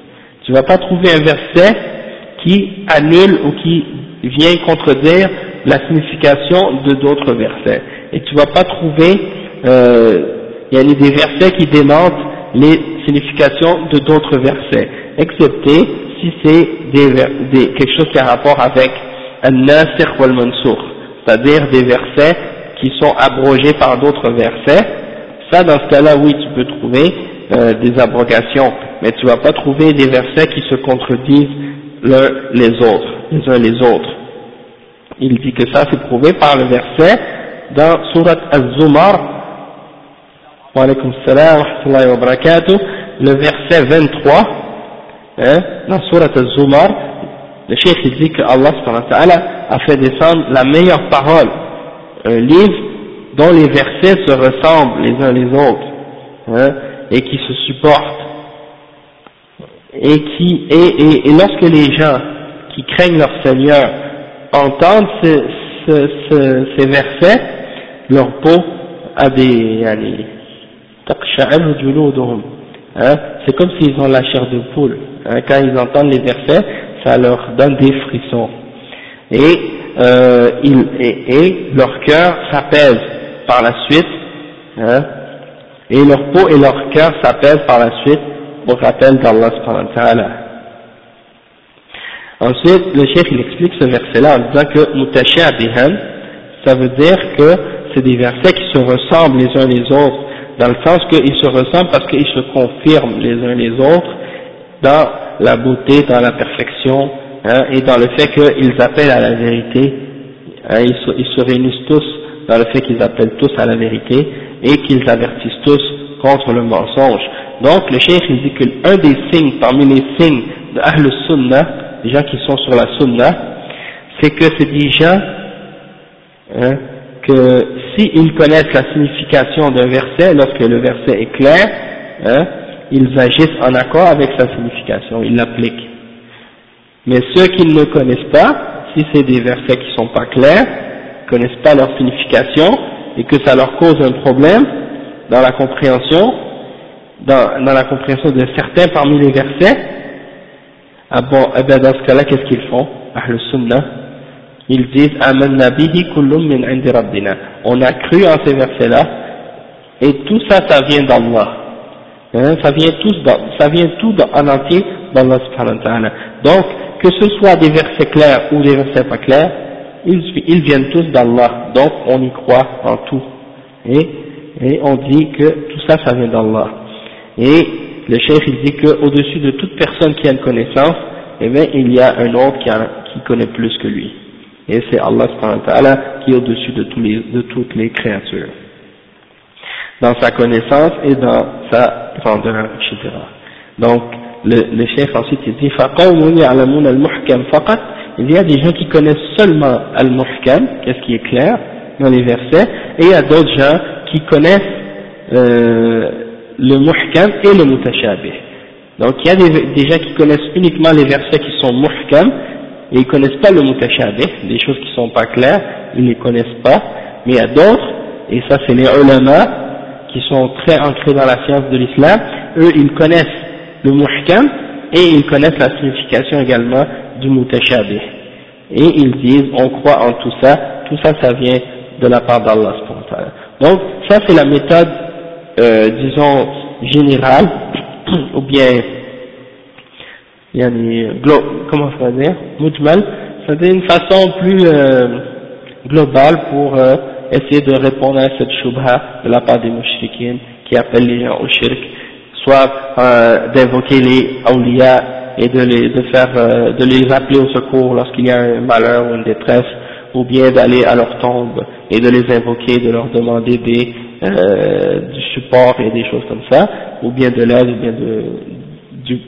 Tu ne vas pas trouver un verset qui annule ou qui vient contredire la signification de d'autres versets. Et tu vas pas trouver, euh, il y a des versets qui démentent les significations de d'autres versets, excepté si c'est des, quelque chose qui a rapport avec un nasir ou al c'est-à-dire des versets qui sont abrogés par d'autres versets. Ça, dans ce cas-là, oui, tu peux trouver euh, des abrogations, mais tu vas pas trouver des versets qui se contredisent l'un les autres, les uns les autres. Il dit que ça c'est prouvé par le verset dans Surat Az-Zumar, le verset 23, hein, dans Surat Az-Zumar, le chef dit que Allah a fait descendre la meilleure parole, un livre dont les versets se ressemblent les uns les autres, hein, et qui se supportent et qui et, et, lorsque les gens qui craignent leur Seigneur entendent ce, ce, ces versets, leur peau a des, hein, c'est comme s'ils ont la chair de poule hein, quand ils entendent les versets ça leur donne des frissons. Et, euh, ils, et, et leur cœur s'apaise par la suite hein, et leur peau et leur cœur s'apaisent par la suite ensuite le chef il explique ce verset là en disant que mutashabihan ça veut dire que c'est des versets qui se ressemblent les uns les autres dans le sens qu'ils se ressemblent parce qu'ils se confirment les uns les autres dans la beauté, dans la perfection, hein, et dans le fait qu'ils appellent à la vérité, hein, ils, se, réunissent tous dans le fait qu'ils appellent tous à la vérité, et qu'ils avertissent tous contre le mensonge. Donc le cheikh il dit qu'un des signes parmi les signes de Ahl Sunnah, des gens qui sont sur la Sunnah, c'est que c'est des gens hein, que s'ils connaissent la signification d'un verset, lorsque le verset est clair, hein, ils agissent en accord avec sa signification, ils l'appliquent. Mais ceux qui ne connaissent pas, si c'est des versets qui ne sont pas clairs, ne connaissent pas leur signification, et que ça leur cause un problème dans la compréhension, dans, dans la compréhension de certains parmi les versets, ah bon, eh bien dans ce cas-là, qu'est-ce qu'ils font Ahl Sunnah ils disent On a cru en ces versets-là, et tout ça, ça vient d'Allah. Hein, ça vient tout, ça vient tout en entier d'Allah subhanahu wa ta'ala. Donc, que ce soit des versets clairs ou des versets pas clairs, ils, ils viennent tous d'Allah. Donc, on y croit en tout. Et, et on dit que tout ça, ça vient d'Allah. Et le chef, il dit qu'au-dessus de toute personne qui a une connaissance, eh bien, il y a un autre qui, a, qui connaît plus que lui. Et c'est Allah qui est au-dessus de, de toutes les créatures, dans sa connaissance et dans sa grandeur, etc. Donc, le, le chef ensuite il dit il y a des gens qui connaissent seulement al-muhkam, qu'est-ce qui est clair dans les versets, et il y a d'autres gens qui connaissent euh, le muhkam et le mutashabih. Donc il y a des, des gens qui connaissent uniquement les versets qui sont muhkam, et ils connaissent pas le mutashabih, des choses qui sont pas claires, ils les connaissent pas, mais il y a d'autres, et ça c'est les ulama, qui sont très ancrés dans la science de l'islam, eux ils connaissent le muhkam, et ils connaissent la signification également du mutashabih. Et ils disent, on croit en tout ça, tout ça ça vient de la part d'Allah. Donc ça c'est la méthode, euh, disons, générale, ou bien yani, comment ça veut dire, mujmal, c'est une façon plus euh, globale pour euh, essayer de répondre à cette shubha de la part des mouchriquines qui appellent les gens au shirk, soit euh, d'invoquer les awliya et de les, de faire, euh, de les appeler au secours lorsqu'il y a un malheur ou une détresse, ou bien d'aller à leur tombe et de les invoquer, de leur demander des, euh, du support et des choses comme ça, ou bien de l'aide, ou bien de,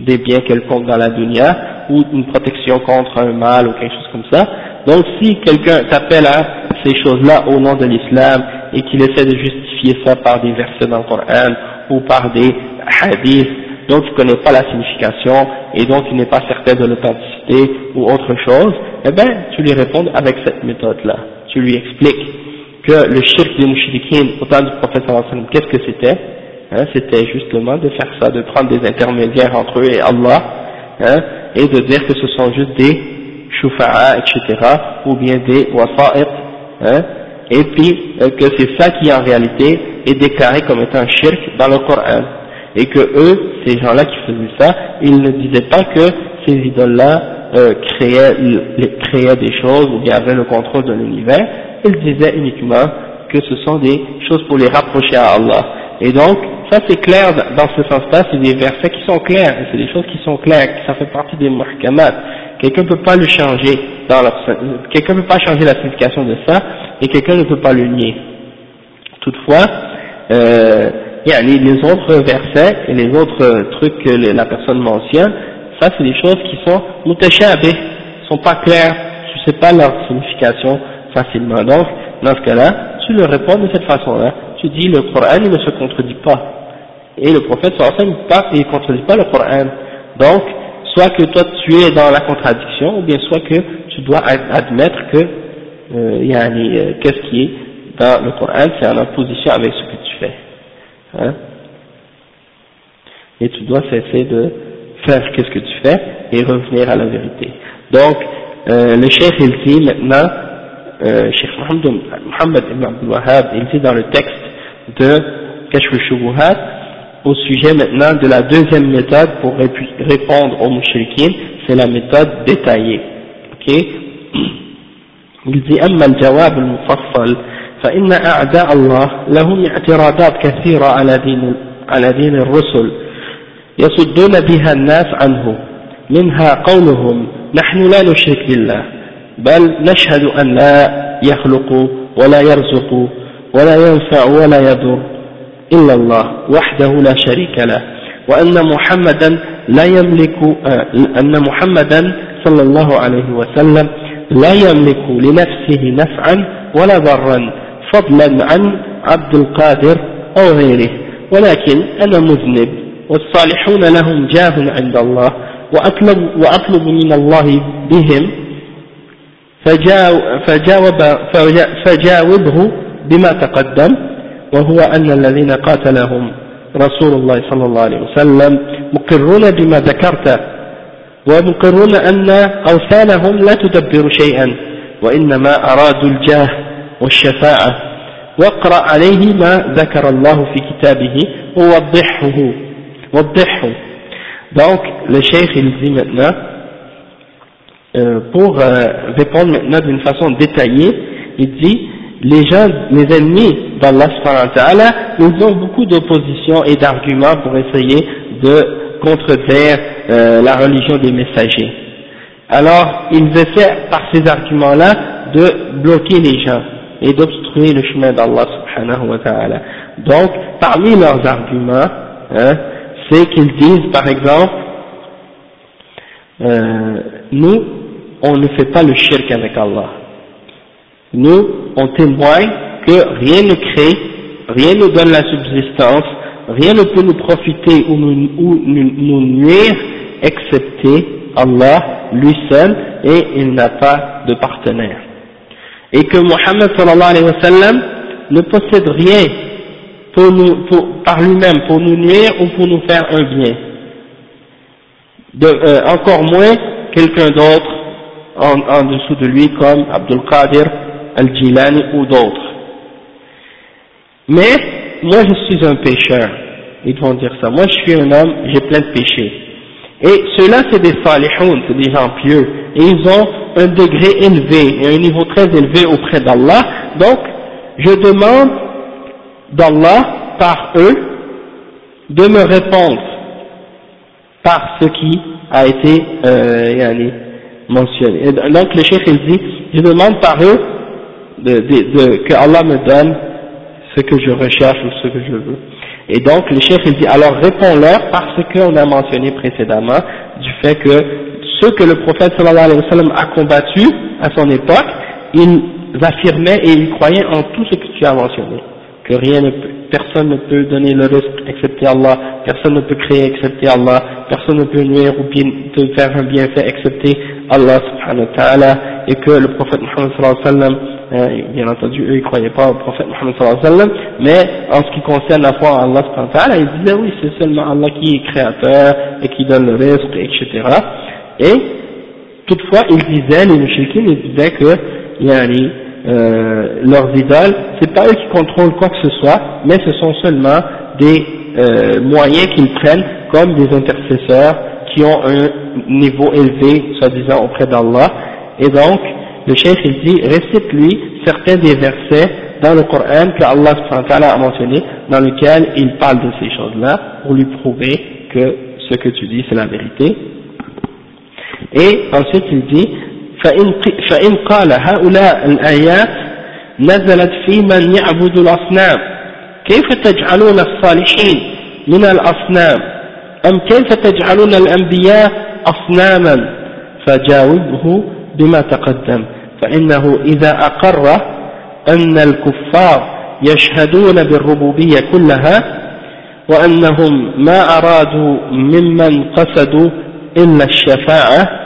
des biens quelconques dans la dunya, ou une protection contre un mal ou quelque chose comme ça. Donc si quelqu'un t'appelle à ces choses-là au nom de l'islam et qu'il essaie de justifier ça par des versets dans le Coran ou par des hadiths, donc il ne connaît pas la signification et donc il n'est pas certain de l'authenticité ou autre chose, eh bien tu lui réponds avec cette méthode-là. Tu lui expliques que le shirk des mouchriquines au temps du prophète qu'est-ce que c'était Hein, c'était justement de faire ça, de prendre des intermédiaires entre eux et Allah, hein, et de dire que ce sont juste des shufa'a, etc., ou bien des wasa'it, hein, et puis euh, que c'est ça qui en réalité est déclaré comme étant un shirk dans le Coran, et que eux, ces gens-là qui faisaient ça, ils ne disaient pas que ces idoles-là euh, créaient, créaient des choses ou bien avaient le contrôle de l'univers, ils disaient uniquement que ce sont des choses pour les rapprocher à Allah. Et donc, ça c'est clair dans ce sens-là, c'est des versets qui sont clairs, c'est des choses qui sont claires, ça fait partie des muhkamat. Quelqu'un ne peut pas le changer, dans quelqu'un ne peut pas changer la signification de ça, et quelqu'un ne peut pas le nier. Toutefois, euh, les autres versets et les autres trucs que la personne mentionne, ça c'est des choses qui sont mutashabih, sont pas claires, tu sais pas leur signification facilement. Donc, dans ce cas-là, tu le réponds de cette façon-là, tu dis le Coran ne se contredit pas. Et le prophète sallallahu il ne contredit pas le Coran. Donc, soit que toi tu es dans la contradiction, ou bien soit que tu dois admettre que euh, euh, qu'est-ce qui est dans le Coran, c'est en opposition avec ce que tu fais. Hein? Et tu dois cesser de faire qu'est-ce que tu fais et revenir à la vérité. Donc, euh, le cheikh il dit maintenant, euh, Cheikh Mohammed ibn Abdul Wahhab, il dit dans le texte de Kashf al au sujet maintenant de la deuxième méthode pour répondre aux mouchriquins, c'est la méthode détaillée. Ok Il dit أما الجواب المفصل فإن أعداء الله لهم اعتراضات كثيرة على دين على دين الرسل يصدون بها الناس عنه منها قولهم نحن لا نشرك بالله بل نشهد أن لا يخلق ولا يرزق ولا ينفع ولا يضر إلا الله وحده لا شريك له وأن محمدا لا يملك آه، أن محمدا صلى الله عليه وسلم لا يملك لنفسه نفعا ولا ضرا فضلا عن عبد القادر أو غيره ولكن أنا مذنب والصالحون لهم جاه عند الله وأطلب, وأطلب من الله بهم فجاوب فجاوبه بما تقدم وهو أن الذين قاتلهم رسول الله صلى الله عليه وسلم مقرون بما ذكرت ومقرون أن أوثانهم لا تدبر شيئا وإنما أرادوا الجاه والشفاعة. واقرأ عليه ما ذكر الله في كتابه ووضحه وضحه. Donc le cheikh il dit maintenant euh, pour euh, répondre maintenant d'une façon détaillée il dit les gens, les ennemis d'Allah ils ont beaucoup d'oppositions et d'arguments pour essayer de contredire euh, la religion des messagers. Alors, ils essaient par ces arguments-là de bloquer les gens et d'obstruer le chemin d'Allah subhanahu wa ta'ala. Donc, parmi leurs arguments, hein, c'est qu'ils disent par exemple, euh, nous, on ne fait pas le shirk avec Allah nous, on témoigne que rien ne crée, rien ne donne la subsistance, rien ne peut nous profiter ou nous, nuire, excepté Allah, lui seul, et il n'a pas de partenaire. Et que Mohammed sallallahu alayhi wa sallam ne possède rien pour nous, par lui-même pour nous nuire ou pour nous faire un bien. Euh, encore moins quelqu'un d'autre en, en, dessous de lui comme Abdul Qadir Al-Jilani ou d'autres. Mais moi je suis un pécheur, ils vont dire ça. Moi je suis un homme, j'ai plein de péchés. Et ceux-là c'est des salihoun, c'est des gens pieux. Et ils ont un degré élevé et un niveau très élevé auprès d'Allah. Donc je demande d'Allah par eux de me répondre par ce qui a été euh, Et donc le chef il dit, je demande par eux de, de, que Allah me donne ce que je recherche ou ce que je veux. Et donc le chef il dit alors réponds-leur parce qu'on a mentionné précédemment du fait que ceux que le prophète sallallahu alayhi wa sallam a combattu à son époque, ils affirmaient et ils croyaient en tout ce que tu as mentionné, que rien ne peut, personne ne peut donner le risque excepté Allah, personne ne peut créer excepté Allah, personne ne peut nuire ou bien te faire un bienfait excepté Allah subhanahu wa ta'ala, et que le prophète Muhammad sallallahu alayhi wa sallam Hein, bien entendu, eux, ils croyaient pas au prophète Mohammed sallallahu alayhi wa sallam, mais en ce qui concerne la foi en Allah alayhi wa sallam, ils disaient oui, c'est seulement Allah qui est créateur et qui donne le risque, etc. Et, toutefois, ils disaient, les musulmans, ils disaient que, yani, euh, leurs idoles, c'est pas eux qui contrôlent quoi que ce soit, mais ce sont seulement des euh, moyens qu'ils prennent comme des intercesseurs qui ont un niveau élevé, soi-disant, auprès d'Allah, et donc, le chef il dit récite lui certains des versets dans le Coran que Allah a mentionné dans lequel il parle de ces choses-là pour lui prouver que ce que tu dis c'est la vérité. Et ensuite il dit فإن قال هؤلاء الآيات نزلت في من يعبد الأصنام. كيف تجعلون الصالحين من الأصنام؟ أم كيف تجعلون الأنبياء أصناما؟ فجاوبه بما تقدم. فإنه إذا أقر أن الكفار يشهدون بالربوبية كلها وأنهم ما أرادوا ممن قصدوا إلا الشفاعة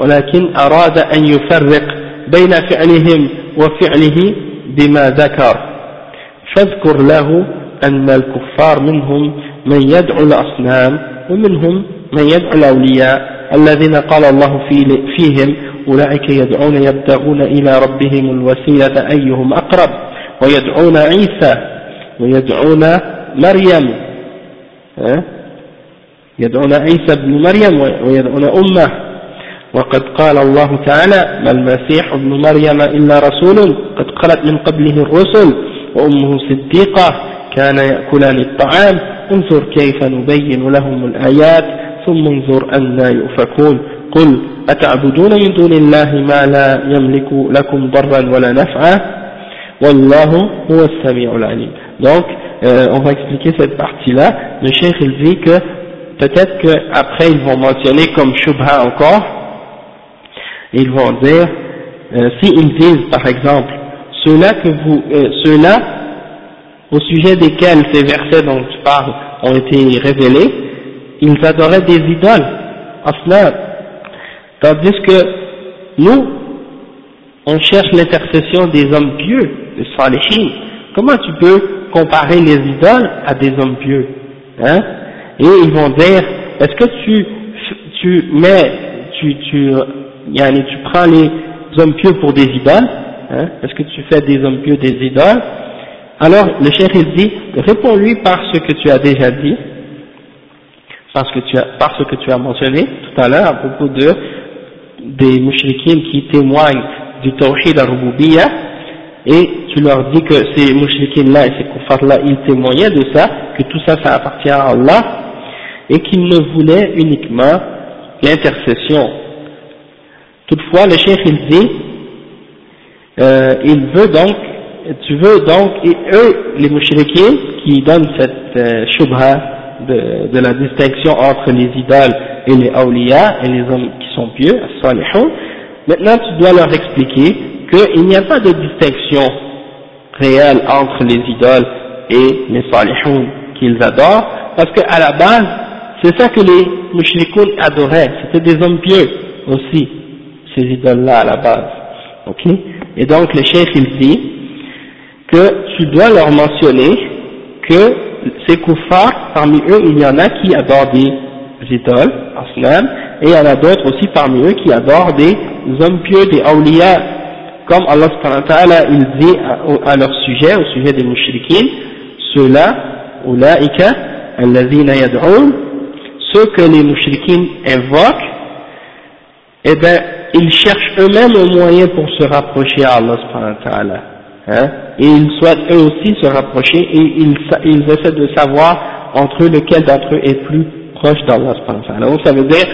ولكن أراد أن يفرق بين فعلهم وفعله بما ذكر. فاذكر له أن الكفار منهم من يدعو الأصنام ومنهم من يدعو الأولياء الذين قال الله فيهم أولئك يدعون يبتغون إلى ربهم الوسيلة أيهم أقرب ويدعون عيسى ويدعون مريم يدعون عيسى بن مريم ويدعون أمه. وقد قال الله تعالى ما المسيح ابن مريم إلا رسول قد خلت من قبله الرسل وأمه صديقة كان يأكلان الطعام انظر كيف نبين لهم الآيات ثم انظر أنا يؤفكون. قل أتعبدون من دون الله ما لا يملك لكم ضرا ولا نفعا؟ والله هو السميع العليم. Donc euh, on va expliquer cette partie là le cheikh il dit que peut-être qu'après ils vont mentionner comme shubha encore. Ils vont dire euh, si ils disent par exemple ceux-là que vous euh, ceux-là au sujet desquels ces versets dont tu parles ont été révélés ils adoraient des idoles. Asnab tandis que nous on cherche l'intercession des hommes pieux des comment tu peux comparer les idoles à des hommes pieux hein? Et ils vont dire est-ce que tu tu mets tu tu yani, tu prends les hommes pieux pour des idoles hein est-ce que tu fais des hommes pieux des idoles alors le chef il dit réponds-lui par ce que tu as déjà dit parce que tu as par ce que tu as mentionné tout à l'heure à propos de des mouchriquines qui témoignent du tawhid al-rububiyyah et tu leur dis que ces mouchriquines là et ces kuffars là ils témoignaient de ça que tout ça ça appartient à Allah et qu'il ne voulait uniquement l'intercession. Toutefois, le chef il dit, euh, il veut donc, tu veux donc, et eux, les mouchriquins, qui donnent cette euh, de, de, la distinction entre les idoles et les awliya, et les hommes qui sont pieux, salihun, maintenant tu dois leur expliquer qu'il n'y a pas de distinction réelle entre les idoles et les salihun qu'ils adorent, parce qu'à la base, c'est ça que les mouchrikoun adoraient, c'était des hommes pieux aussi, ces idoles-là à la base. Ok? Et donc le chef il dit que tu dois leur mentionner que ces koufars, parmi eux, il y en a qui adorent des idoles, aslam, et il y en a d'autres aussi parmi eux qui adorent des hommes pieux, des awliya, comme Allah il dit à, leur sujet, au sujet des mouchriquins, ceux-là, ulaika, alladhina yad'un, ceux que les mouchriquins invoquent, eh bien, ils cherchent eux-mêmes un moyen pour se rapprocher à Allah subhanahu hein, et ils souhaitent eux aussi se rapprocher et ils, ils essaient de savoir entre eux lequel d'entre eux est plus proche d'Allah subhanahu Donc ça veut dire,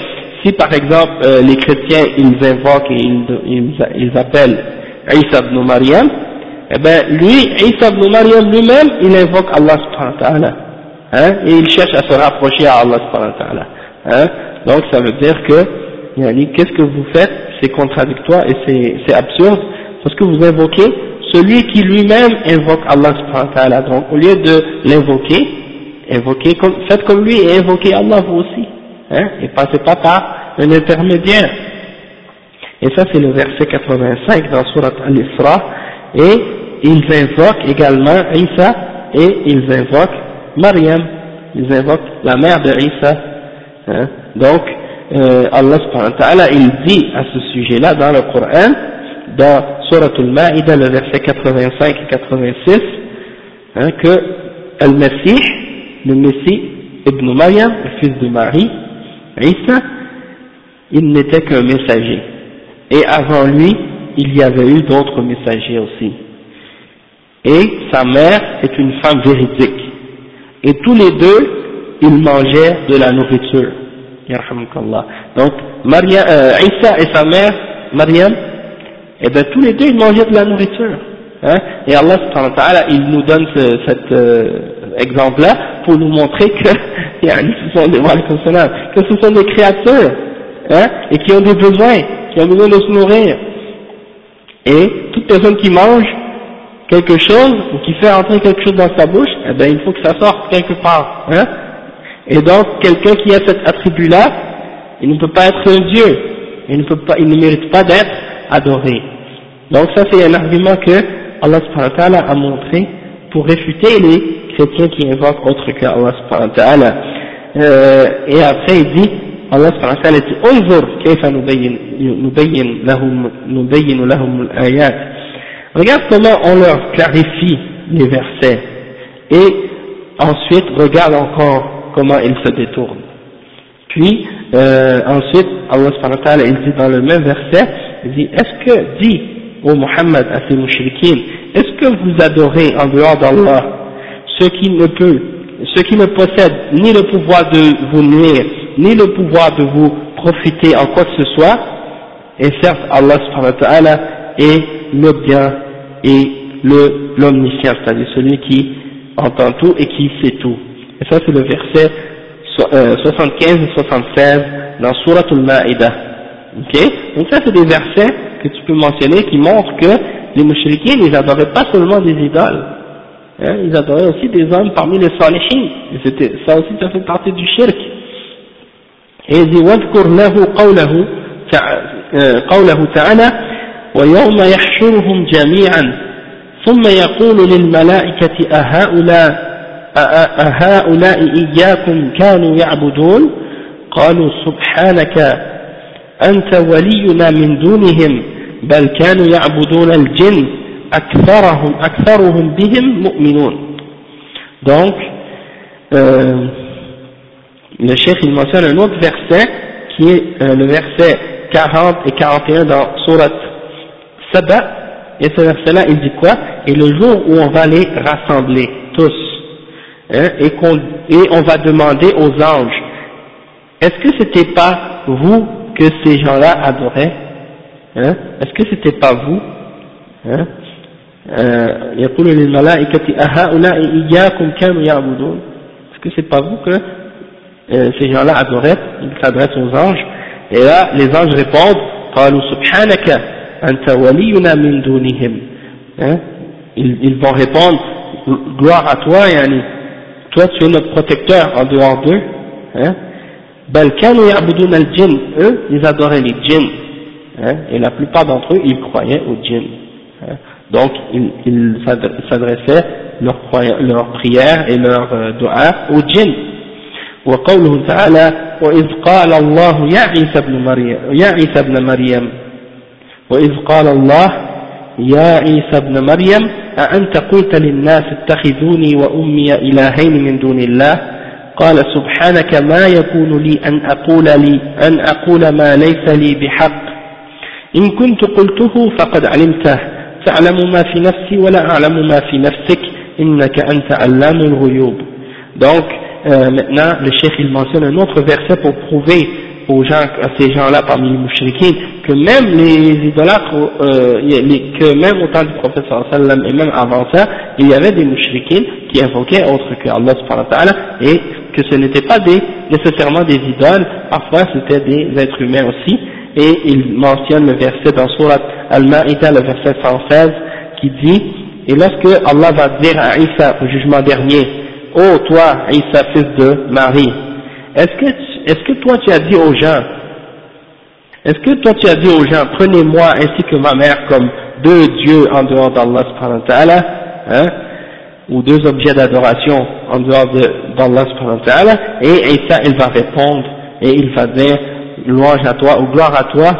si par exemple euh, les chrétiens ils invoquent et ils, ils, appellent Isa ibn Maryam, eh bien lui, Isa ibn Maryam lui-même, il invoque Allah subhanahu hein, et il cherche à se rapprocher à Allah hein, donc ça veut dire que qu'est-ce que vous faites? C'est contradictoire et c'est absurde parce que vous invoquez celui qui lui-même invoque Allah donc au lieu de l'invoquer invoquez faites comme lui et invoquez Allah vous aussi hein, et passez pas par un intermédiaire et ça c'est le verset 85 dans Surat Al-Isra et ils invoquent également Isa et ils invoquent Mariam, ils invoquent la mère de Isa. Hein. Donc, euh, Allah subhanahu wa ta'ala, il dit à ce sujet-là dans le Coran, dans Surah Al-Ma'ida, le verset 85 et 86, hein, que Al-Messie, le Messie, Ibn Maryam, le fils de Marie, Isa, il n'était qu'un messager. Et avant lui, il y avait eu d'autres messagers aussi. Et sa mère est une femme véridique et tous les deux, ils mangeaient de la nourriture. Donc, Maria, euh, Isa et sa mère, Mariam, eh bien tous les deux, ils mangeaient de la nourriture. Hein? Et Allah, il nous donne ce, cet euh, exemple-là pour nous montrer que, ce sont des, que ce sont des créatures, hein? et qui ont des besoins, qui ont besoin de se nourrir. Et toute personne qui mange, quelque chose ou qui fait entrer quelque chose dans sa bouche, eh bien il faut que ça sorte quelque part. Hein Et donc quelqu'un qui a cet attribut-là, il ne peut pas être un Dieu, il ne, peut pas, il ne mérite pas d'être adoré. Donc ça c'est un argument que Allah a montré pour réfuter les chrétiens qui invoquent autre que Allah subhanahu wa ta'ala. Euh, et après il dit, Allah subhanahu wa ta'ala dit, انظر كيف نبين, نبين لهم, نبين لهم الآيات. Regarde comment on leur clarifie les versets. Et ensuite, regarde encore comment ils se détournent. Puis, euh, ensuite, Allah subhanahu il dit dans le même verset, il dit, est-ce que, dit au Muhammad à mouchriquines, est-ce que vous adorez en dehors d'Allah ce qui ne peut, ce qui ne possède ni le pouvoir de vous nuire, ni le pouvoir de vous profiter en quoi que ce soit, et certes Allah subhanahu wa ta'ala est le bien et l'omniscient, c'est-à-dire celui qui entend tout et qui sait tout. Et ça c'est le verset 75 et 76 dans Surah Al-Ma'idah. Ok Donc ça c'est des versets que tu peux mentionner qui montrent que les mouchriquins, ils adoraient pas seulement des idoles, hein, ils adoraient aussi des hommes parmi les salihin, et c'était, ça aussi ça fait partie du shirk. Et il dit, واذكر له قوله قوله تعالى ويوم يحشرهم جميعا ثم يقول للملائكة أهؤلاء أهؤلاء إياكم كانوا يعبدون قالوا سبحانك أنت ولينا من دونهم بل كانوا يعبدون الجن أكثرهم, أكثرهم بهم مؤمنون donc euh, le chef il mentionne un autre verset qui est euh, le verset 40 et 41 dans Surat Saba et ce verset là il dit quoi et le jour où on va les rassembler tous hein, et, qu'on, et on va demander aux anges est-ce que c'était pas vous que ces gens-là adoraient hein Est-ce que c'était pas vous hein يقول للملائكة أهؤلاء إياكم كانوا يعبدون Est-ce que c'est pas vous que euh, ces gens-là adoraient Ils s'adressent aux anges et là les anges répondent قالوا سبحانك أنت ولينا من دونهم hein ils, ils vont répondre gloire à toi yani toi tu es notre protecteur en dehors d'eux hein بل كانوا يعبدون الجن eux ils adoraient les djinns hein, et la plupart d'entre eux ils croyaient aux djinns hein, donc ils, ils s'adressaient leur, leur prière et leur euh, dua aux djinns وقوله تعالى وإذ قال الله يا عيسى ابن مريم يا عيسى ابن مريم وإذ قال الله يا عيسى ابن مريم أأنت قلت للناس اتخذوني وأمي إلهين من دون الله؟ قال سبحانك ما يكون لي أن أقول لي أن أقول ما ليس لي بحق. إن كنت قلته فقد علمته. تعلم ما في نفسي ولا أعلم ما في نفسك. إنك أنت علام الغيوب. Donc euh, maintenant le chef il mentionne un autre verset pour prouver aux gens, à ces gens-là parmi les mouchriquins, que même les idolâtres, euh, que même au temps du prophète sallam et même avant ça, il y avait des mouchriquins qui invoquaient autre que Allah subhanahu wa et que ce n'étaient pas des, nécessairement des idoles, parfois c'était des êtres humains aussi, et il mentionne le verset dans Surat Al-Ma'idah, le verset 116, qui dit, et lorsque Allah va dire à Isa au jugement dernier, oh toi, Isa, fils de Marie, est-ce que, est-ce que toi tu as dit aux gens, est-ce que toi tu as dit aux gens, prenez-moi ainsi que ma mère comme deux dieux en dehors d'Allah subhanahu hein, ou deux objets d'adoration en dehors d'Allah subhanahu wa et Isa il va répondre, et il va dire, louange à toi, ou gloire à toi,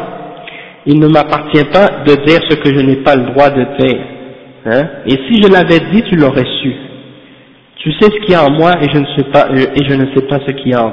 il ne m'appartient pas de dire ce que je n'ai pas le droit de dire, hein, et si je l'avais dit, tu l'aurais su. Tu sais ce qu'il y a en moi et je ne sais pas, et je ne sais pas ce qu'il y a en,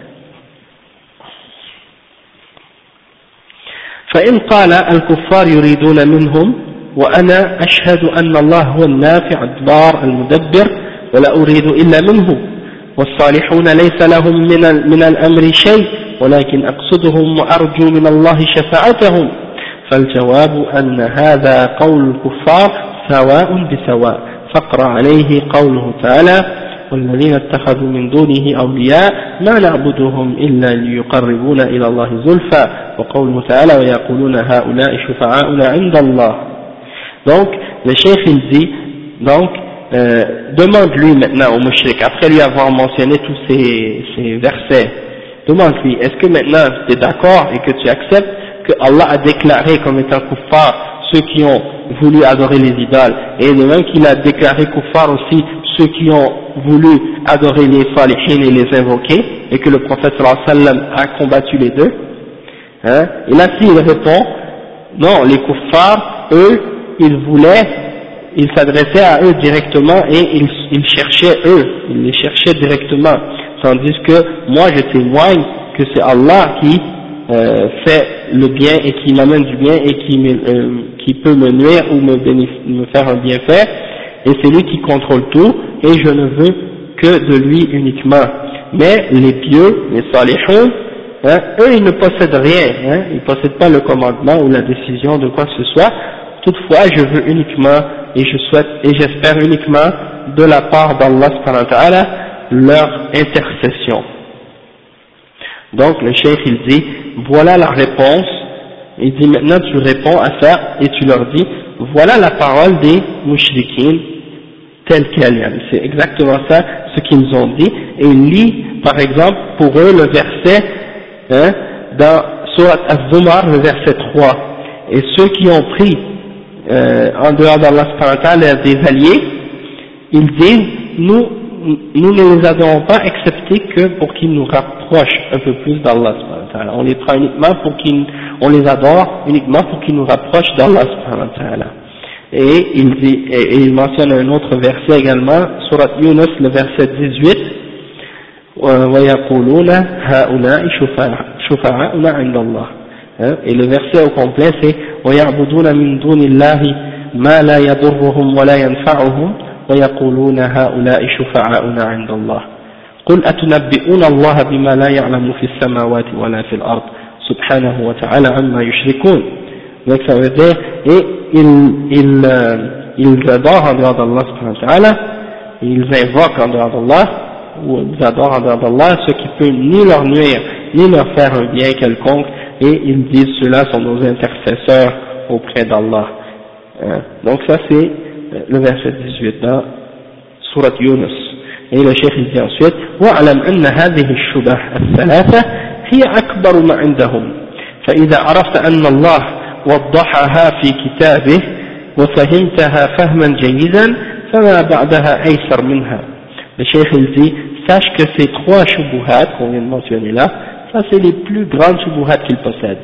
فإن قال الكفار يريدون منهم وأنا أشهد أن الله هو النافع الضار المدبر ولا أريد إلا منه والصالحون ليس لهم من, من الأمر شيء ولكن أقصدهم وأرجو من الله شفاعتهم فالجواب أن هذا قول الكفار سواء بسواء فاقرأ عليه قوله تعالى والذين اتخذوا من دونه أولياء ما نعبدهم إلا ليقربونا إلى الله زلفى وقوله تعالى ويقولون هؤلاء شفعاؤنا عند الله donc le cheikh il dit donc euh, demande lui maintenant au mushrik après lui avoir mentionné tous ces, ces versets demande lui est-ce que maintenant tu es d'accord et que tu acceptes que Allah a déclaré comme étant kuffar ceux qui ont voulu adorer les idoles, et de même qu'il a déclaré kuffar aussi ceux qui ont voulu adorer les salihin et les invoquer, et que le prophète sallam a combattu les deux. Hein, et là, s'il répond, non, les kuffars, eux, ils voulaient, ils s'adressaient à eux directement et ils, ils cherchaient eux, ils les cherchaient directement, tandis que moi je témoigne que c'est Allah qui euh, fait le bien et qui m'amène du bien et qui, euh, qui peut me nuire ou me, me faire un bienfait, et c'est lui qui contrôle tout, et je ne veux que de lui uniquement. Mais les pieux, les salihun, hein, eux ils ne possèdent rien, hein, ils ne possèdent pas le commandement ou la décision de quoi que ce soit, toutefois je veux uniquement, et je souhaite, et j'espère uniquement de la part d'Allah leur intercession. Donc le cheikh il dit, voilà la réponse, il dit maintenant tu réponds à ça et tu leur dis, voilà la parole des mouchriquins telle qu'elle c'est exactement ça ce qu'ils ont dit, et il lit par exemple pour eux le verset hein, dans Surat Az-Zumar, le verset 3, et ceux qui ont pris euh, en dehors d'Allah des alliés, ils disent, nous nous ne les avons pas acceptés que pour qu'ils nous rapprochent un peu plus d'Allah on les prend uniquement pour qu'ils, on les adore uniquement pour qu'ils nous rapprochent d'Allah et il dit, et il mentionne un autre verset également, surat Yunus, le verset 18, ويقولون هؤلاء شفعاؤنا عند الله et le verset au complet c'est ويعبدون من دون الله ما لا يضرهم ولا ينفعهم ويقولون هؤلاء شفعاؤنا عند الله قل أتنبئون الله بما لا يعلم في السماوات ولا في الأرض سبحانه وتعالى عما يشركون donc ça veut dire et ils, ils, euh, ils adorent en dehors d'Allah subhanahu wa ta'ala ils invoquent en dehors d'Allah ou ils adorent en dehors d'Allah ce qui peut ni leur nuire ni leur faire un bien quelconque et ils disent ceux-là sont nos intercesseurs auprès d'Allah hein. donc ça c'est le verset 18 dans Surat Yunus. Et le il dit ensuite, وَعْلَمْ أَنَّ هذه الشبه الثلاثة هي أكبر ما عندهم فإذا عرفت أن الله وضحها في كتابه وفهمتها فهما جيدا فما بعدها أيسر منها Le Cheikh il dit, sache que ces trois shubuhat qu'on vient de mentionner là, ça c'est les plus grandes shubuhat qu'ils possèdent.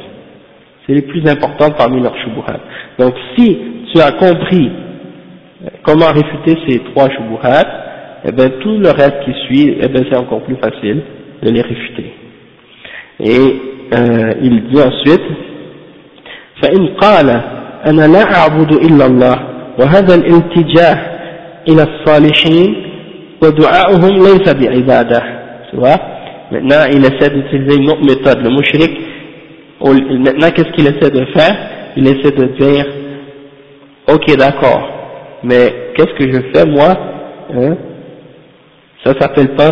C'est les plus importantes parmi leurs shubuhat. Donc si tu as compris comment réfuter ces trois shubuhat, et eh bien tout le reste qui suit, eh bien c'est encore plus facile de les réfuter. Et euh, il dit ensuite, فإن قال أنا لا أعبد إلا الله وهذا الالتجاه إلى الصالحين ودعاؤهم ليس بعبادة tu vois maintenant il essaie d'utiliser une autre méthode le mushrik maintenant qu'est-ce qu'il essaie de faire il essaie de dire ok d'accord mais qu'est-ce que je fais moi hein Ça s'appelle pas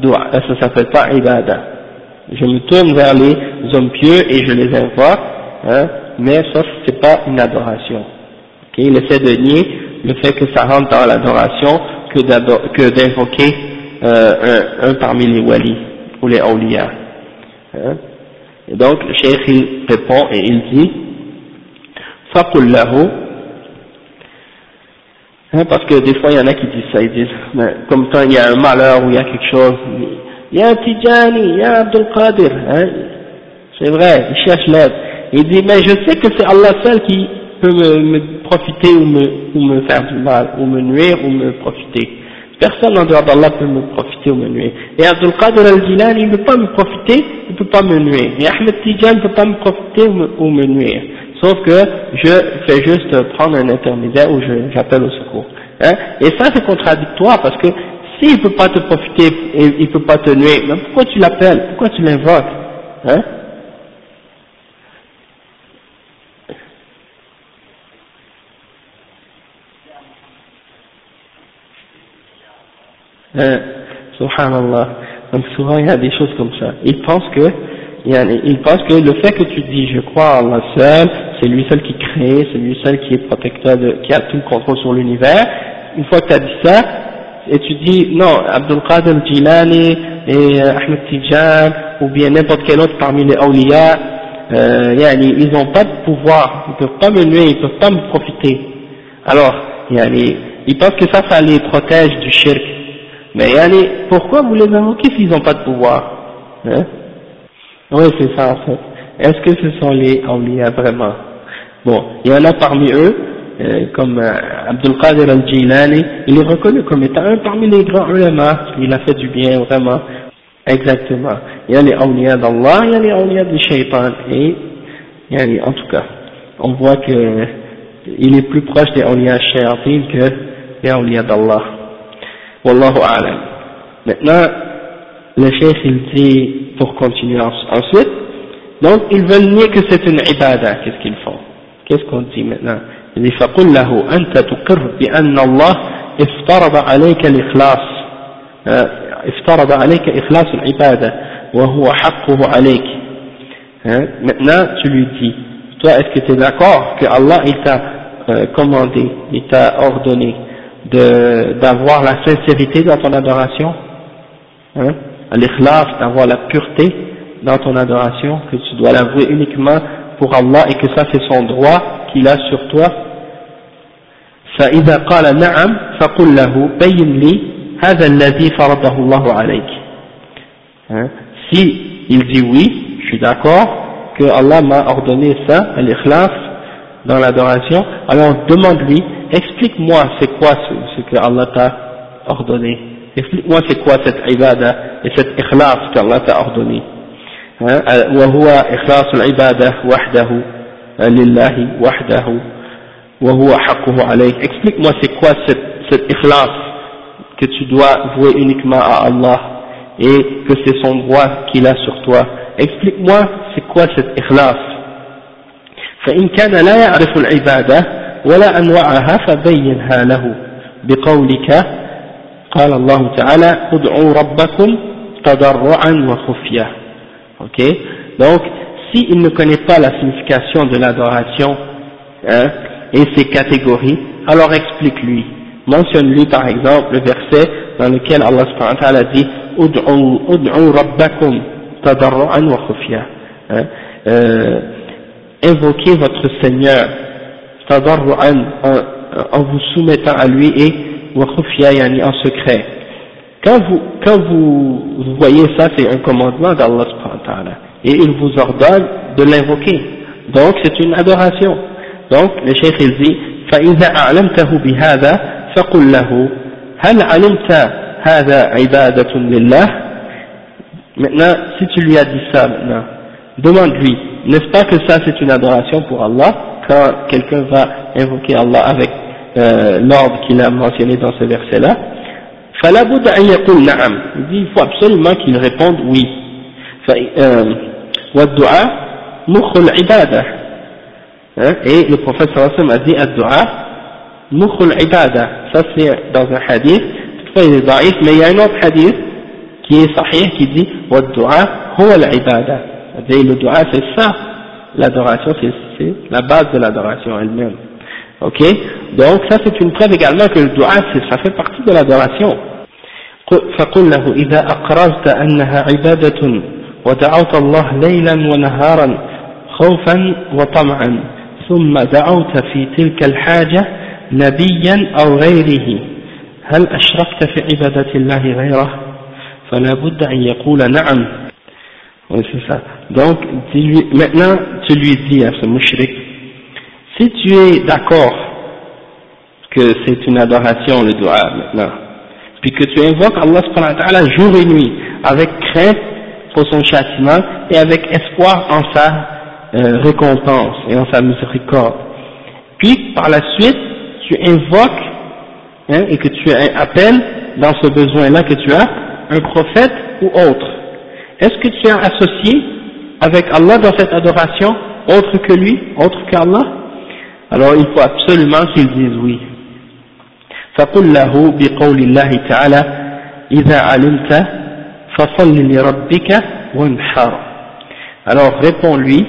dua, ça s'appelle pas ibada. Je me tourne vers les hommes pieux et je les invoque, hein, mais ça c'est pas une adoration. Okay, il essaie de nier le fait que ça rentre dans l'adoration que d'invoquer euh, un, un, parmi les walis ou les awliya. Hein. Et donc le cheikh il répond et il dit فَقُلْ لَهُ Hein, parce que des fois, il y en a qui disent ça, ils disent, comme quand il y a un malheur ou il y a quelque chose, il y a un Tijani, il y a Abdul Qadir, hein, c'est vrai, il cherche l'aide. Il dit, mais je sais que c'est Allah seul qui peut me, profiter ou me, ou me faire du mal, ou me nuire ou me profiter. Personne en dehors d'Allah peut me profiter ou me nuire. Et Abdul Qadir al-Jilani, il ne peut pas me profiter, il ne peut pas me nuire. Et Ahmed Tijan ne peut pas me profiter ou me, ou me nuire. Sauf que je fais juste prendre un intermédiaire où j'appelle au secours. Hein? Et ça c'est contradictoire parce que s'il ne peut pas te profiter il ne peut pas te nuire, mais pourquoi tu l'appelles? Pourquoi tu l'invoques? Hein? Hein, subhanallah. Donc souvent il y a des choses comme ça. Ils pensent que, ils pensent que le fait que tu dis je crois en Allah seul, c'est lui seul qui crée, c'est lui seul qui est protecteur, de, qui a tout le contrôle sur l'univers, une fois que tu as dit ça, et tu dis non, Abdul Qadir Jilani et euh, Ahmed Tijan, ou bien n'importe quel autre parmi les awliya, euh, ils n'ont pas de pouvoir, ils ne peuvent pas me nuire, ils ne peuvent pas me profiter. Alors, ils pensent que ça, ça les protège du shirk. Mais pourquoi vous les invoquez s'ils n'ont pas de pouvoir hein? Oui, c'est ça en fait. Est-ce que ce sont les awliya vraiment? Bon, il y en a parmi eux, euh, comme euh, Abdul Qadir al-Jilani, il est reconnu comme étant un parmi les grands ulama, il a fait du bien vraiment, exactement. Il y a les awliya d'Allah, il y a les awliya du shaitan, et en tout cas, on voit que il est plus proche des awliya shayatin que des awliya d'Allah. Wallahu a'lam. Maintenant, le cheikh il dit, pour continuer ensuite, donc ils veulent nier que c'est une ibadah, qu'est-ce qu'ils font Qu'est-ce qu'on dit maintenant Il dit فقل له أنت تقر بأن الله افترض عليك الإخلاص افترض عليك إخلاص العبادة وهو حقه عليك maintenant tu lui dis toi est-ce que tu es d'accord que Allah il t'a euh, commandé il t'a ordonné d'avoir la sincérité dans ton adoration hein, l'ikhlas d'avoir la pureté dans ton adoration que tu dois l'avouer uniquement pour Allah et que ça c'est son droit qu'il a sur toi فإذا قال نعم فقل له بين لي هذا الذي فرضه الله عليك hein? si il dit oui je suis d'accord que Allah m'a ordonné ça l'ikhlas dans l'adoration alors demande-lui explique-moi c'est quoi ce, ce que Allah t'a ordonné explique-moi c'est quoi cette ibada et cette ikhlas que Allah t'a ordonné وهو إخلاص العبادة وحده لله وحده وهو حقه عليك explique-moi c'est quoi cette, cette ikhlas que tu dois vouer uniquement à Allah et que c'est son droit qu'il a sur toi explique-moi c'est quoi cette ikhlas فإن كان لا يعرف العبادة ولا أنواعها فبينها له بقولك قال الله تعالى ادعوا ربكم تضرعا وخفية Ok Donc, s'il ne connaît pas la signification de l'adoration hein, et ses catégories, alors explique-lui. Mentionne-lui par exemple le verset dans lequel Allah subhanahu wa ta'ala dit Ud'u rabbakum tadarru'an wa khufya. Hein, euh, invoquez votre Seigneur tadarru'an en, en vous soumettant à lui et wa khufya yani en secret. Quand vous, quand vous, voyez ça, c'est un commandement d'Allah et il vous ordonne de l'invoquer. Donc c'est une adoration. Donc le cheikh il dit فإذا أعلمته بهذا فقل له هل علمت هذا عبادة لله Maintenant, si tu lui as dit ça maintenant, demande-lui, n'est-ce pas que ça c'est une adoration pour Allah quand quelqu'un va invoquer Allah avec euh, l'ordre qu'il a mentionné dans ce verset-là, il dit il faut absolument qu'il réponde oui. Euh, hein? Et le prophète a dit ça c'est dans un hadith. Toutefois il est mais il y a un autre hadith qui est sahih qui dit c'est le du'a c'est ça. L'adoration c'est ça la base de l'adoration elle-même ok donc ça c'est une preuve également que le dua ça fait partie de l'adoration فقل له إذا أقررت أنها عبادة ودعوت الله ليلا ونهارا خوفا وطمعا ثم دعوت في تلك الحاجة نبيا أو غيره هل أشركت في عبادة الله غيره فلا بد أن يقول نعم oui, c'est ça. donc, maintenant, tu lui dis à ce mushrik, si tu es d'accord que c'est une adoration le dua maintenant, puis que tu invoques Allah subhanahu wa jour et nuit, avec crainte pour son châtiment et avec espoir en sa euh, récompense et en sa miséricorde. Puis par la suite, tu invoques hein, et que tu appelles dans ce besoin-là que tu as un prophète ou autre. Est-ce que tu as associé avec Allah dans cette adoration autre que lui, autre qu'Allah Alors il faut absolument qu'ils disent oui. فقل له بقول الله تعالى إذا علمت فصل لربك وانحر alors réponds-lui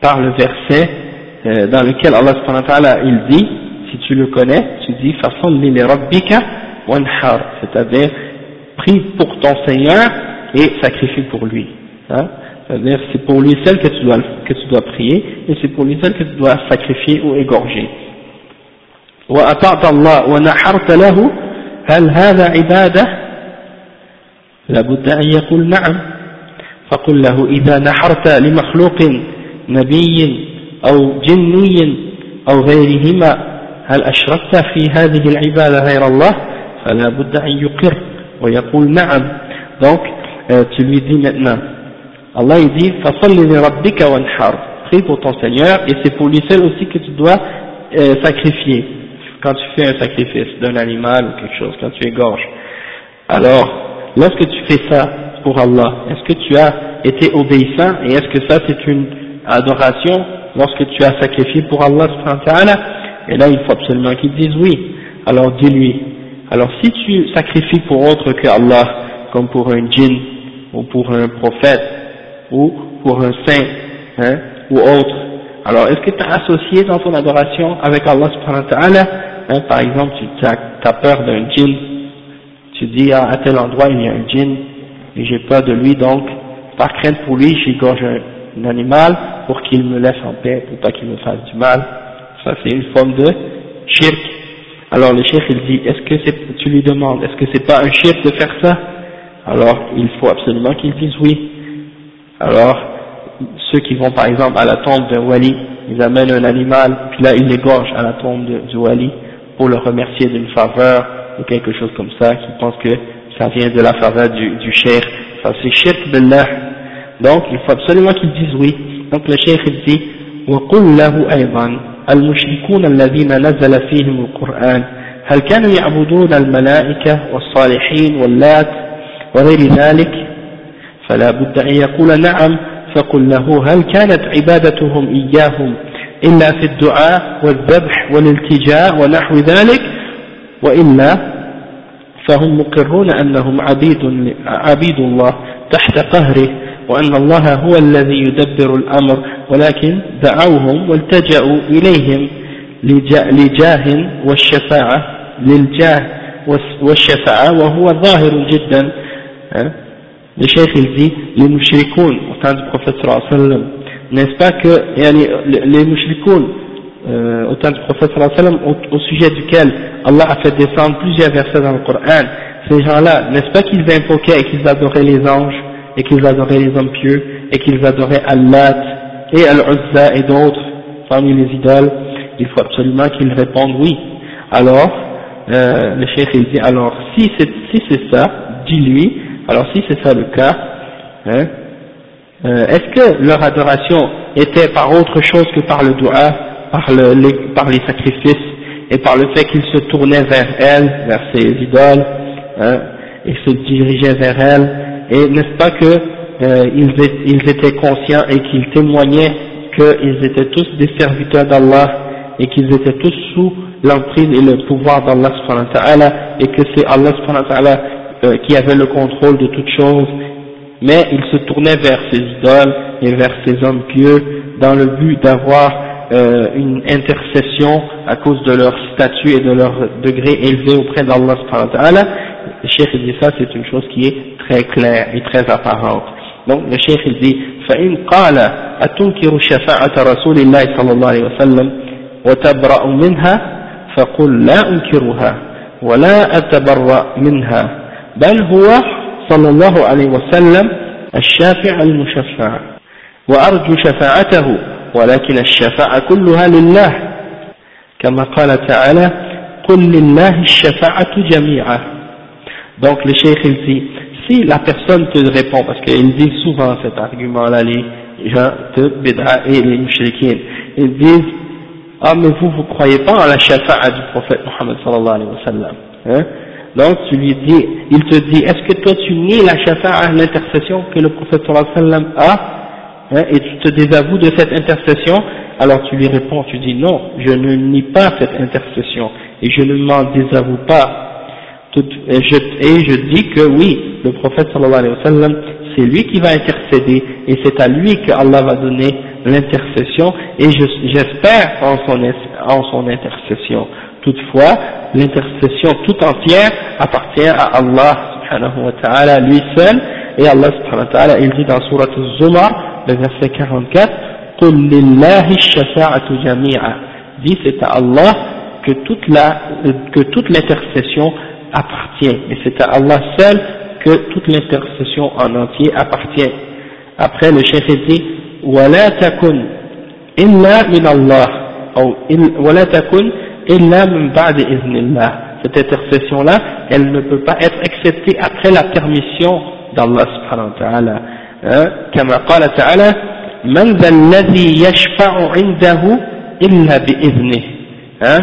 par le verset euh, dans lequel Allah subhanahu wa ta'ala il dit si tu le connais tu dis فصل لربك وانحر c'est-à-dire prie pour ton Seigneur et sacrifie pour lui hein C'est-à-dire c'est pour lui seul que tu dois que tu dois prier et c'est pour lui seul que tu dois sacrifier ou égorger. وأطعت الله ونحرت له هل هذا عبادة لابد أن يقول نعم فقل له إذا نحرت لمخلوق نبي أو جني أو غيرهما هل أشركت في هذه العبادة غير الله فلا بد أن يقر ويقول نعم donc euh, tu lui dis maintenant Allah il dit Prie pour ton Seigneur et c'est pour lui seul aussi que tu dois euh, sacrifier quand tu fais un sacrifice d'un animal ou quelque chose, quand tu égorges. Alors, lorsque tu fais ça pour Allah, est-ce que tu as été obéissant et est-ce que ça c'est une adoration lorsque tu as sacrifié pour Allah Et là il faut absolument qu'ils disent oui. Alors dis-lui. Alors si tu sacrifies pour autre que Allah, comme pour un djinn ou pour un prophète, ou pour un saint, hein, ou autre, alors est-ce que tu as associé dans ton adoration avec Allah subhanahu wa ta'ala? Hein, par exemple, tu as, peur d'un djinn, tu dis ah, à tel endroit il y a un djinn et j'ai peur de lui, donc par crainte pour lui, j'égorge un, un, animal pour qu'il me laisse en paix, pour pas qu'il me fasse du mal. Ça c'est une forme de shirk. Alors le chef il dit, est-ce que c'est, tu lui demandes, est-ce que c'est pas un shirk de faire ça? Alors il faut absolument qu'il dise oui Alors ceux qui vont par exemple à la tombe d'un wali, ils amènent un animal, puis là ils l'égorgent à la tombe du wali, pour le remercier d'une faveur ou quelque chose comme ça, qui pense que ça vient de la faveur du, du cheikh. Ça c'est shirk billah. Donc il faut absolument qu'ils disent oui. Donc le cheikh il dit وقل له أيضا المشركون الذين نزل فيهم القرآن هل كانوا يعبدون الملائكة والصالحين واللات وغير ذلك فلا بد أن يقول نعم فقل له هل كانت عبادتهم إياهم إلا في الدعاء والذبح والالتجاء ونحو ذلك؟ وإلا فهم مقرون أنهم عبيد, عبيد الله تحت قهره وأن الله هو الذي يدبر الأمر ولكن دعوهم والتجأوا إليهم لجاه والشفاعة للجاه والشفاعة وهو ظاهر جدا Le cheikh il dit les mushrikoun au temps du prophète sallallahu alayhi wa sallam. N'est-ce pas que yani, les mushrikoun euh, au temps du prophète sallallahu alayhi wa sallam au, sujet duquel Allah a fait descendre plusieurs versets dans le Coran ces gens-là n'est-ce pas qu'ils invoquaient et qu'ils adoraient les anges et qu'ils adoraient les hommes pieux et qu'ils adoraient Allah et Al-Uzza et d'autres parmi les idoles? Il faut absolument qu'ils répondent oui. Alors euh, le cheikh il dit alors si c'est si ça dis-lui alors si c'est ça le cas, hein, euh, est-ce que leur adoration était par autre chose que par le doua, par, le, les, par les sacrifices et par le fait qu'ils se tournaient vers elle, vers ses idoles, hein, et se dirigeaient vers elle, et n'est-ce pas que euh, ils, étaient conscients et qu'ils témoignaient qu'ils étaient tous des serviteurs d'Allah et qu'ils étaient tous sous l'emprise et le pouvoir d'Allah et que c'est Allah euh, qui avait le contrôle de toutes choses mais ils se tournaient vers ces idoles et vers ces hommes pieux dans le but d'avoir euh, une intercession à cause de leur statut et de leur degré élevé auprès d'Allah le cheikh dit ça c'est une chose qui est très claire et très apparente donc le cheikh il dit فإن قال أتنكر شفاعة رسول الله صلى الله عليه وسلم وتبرأ منها فقل لا أنكرها ولا أتبرأ منها بل هو صلى الله عليه وسلم الشافع المشفع وأرجو شفاعته ولكن الشفاعة كلها لله كما قال تعالى قل لله الشفاعة جميعا donc le cheikh il dit si la personne te répond parce qu'il dit souvent cet argument là les gens de Bid'a et les mushrikin ils disent ah mais vous vous croyez pas en la shafa'a du prophète Mohammed sallallahu alayhi wa sallam hein Donc tu lui dis, il te dit, est-ce que toi tu nies la shafa'a, l'intercession que le prophète sallallahu a, hein, et tu te désavoues de cette intercession, alors tu lui réponds, tu dis non, je ne nie pas cette intercession, et je ne m'en désavoue pas. et, je, et je dis que oui, le prophète sallallahu alayhi wa sallam, c'est lui qui va intercéder et c'est à lui que Allah va donner l'intercession et j'espère en son, en son intercession. Toutefois, l'intercession tout entière appartient à Allah subhanahu wa ta'ala lui seul et Allah subhanahu wa ta'ala il dit dans Surah Al-Zumar, le verset 44 قل لله الشفاعة جميعا dit c'est à Allah que toute la que toute l'intercession appartient et c'est à Allah seul que toute l'intercession en entier appartient après le chef dit ولا تكن إلا من الله أو ولا تكن إلا من بعد إذن الله cette intercession là elle ne peut pas être acceptée après la permission d'Allah subhanahu wa ta'ala كما قال تعالى من ذا الذي يشفع عنده إلا بإذنه hein?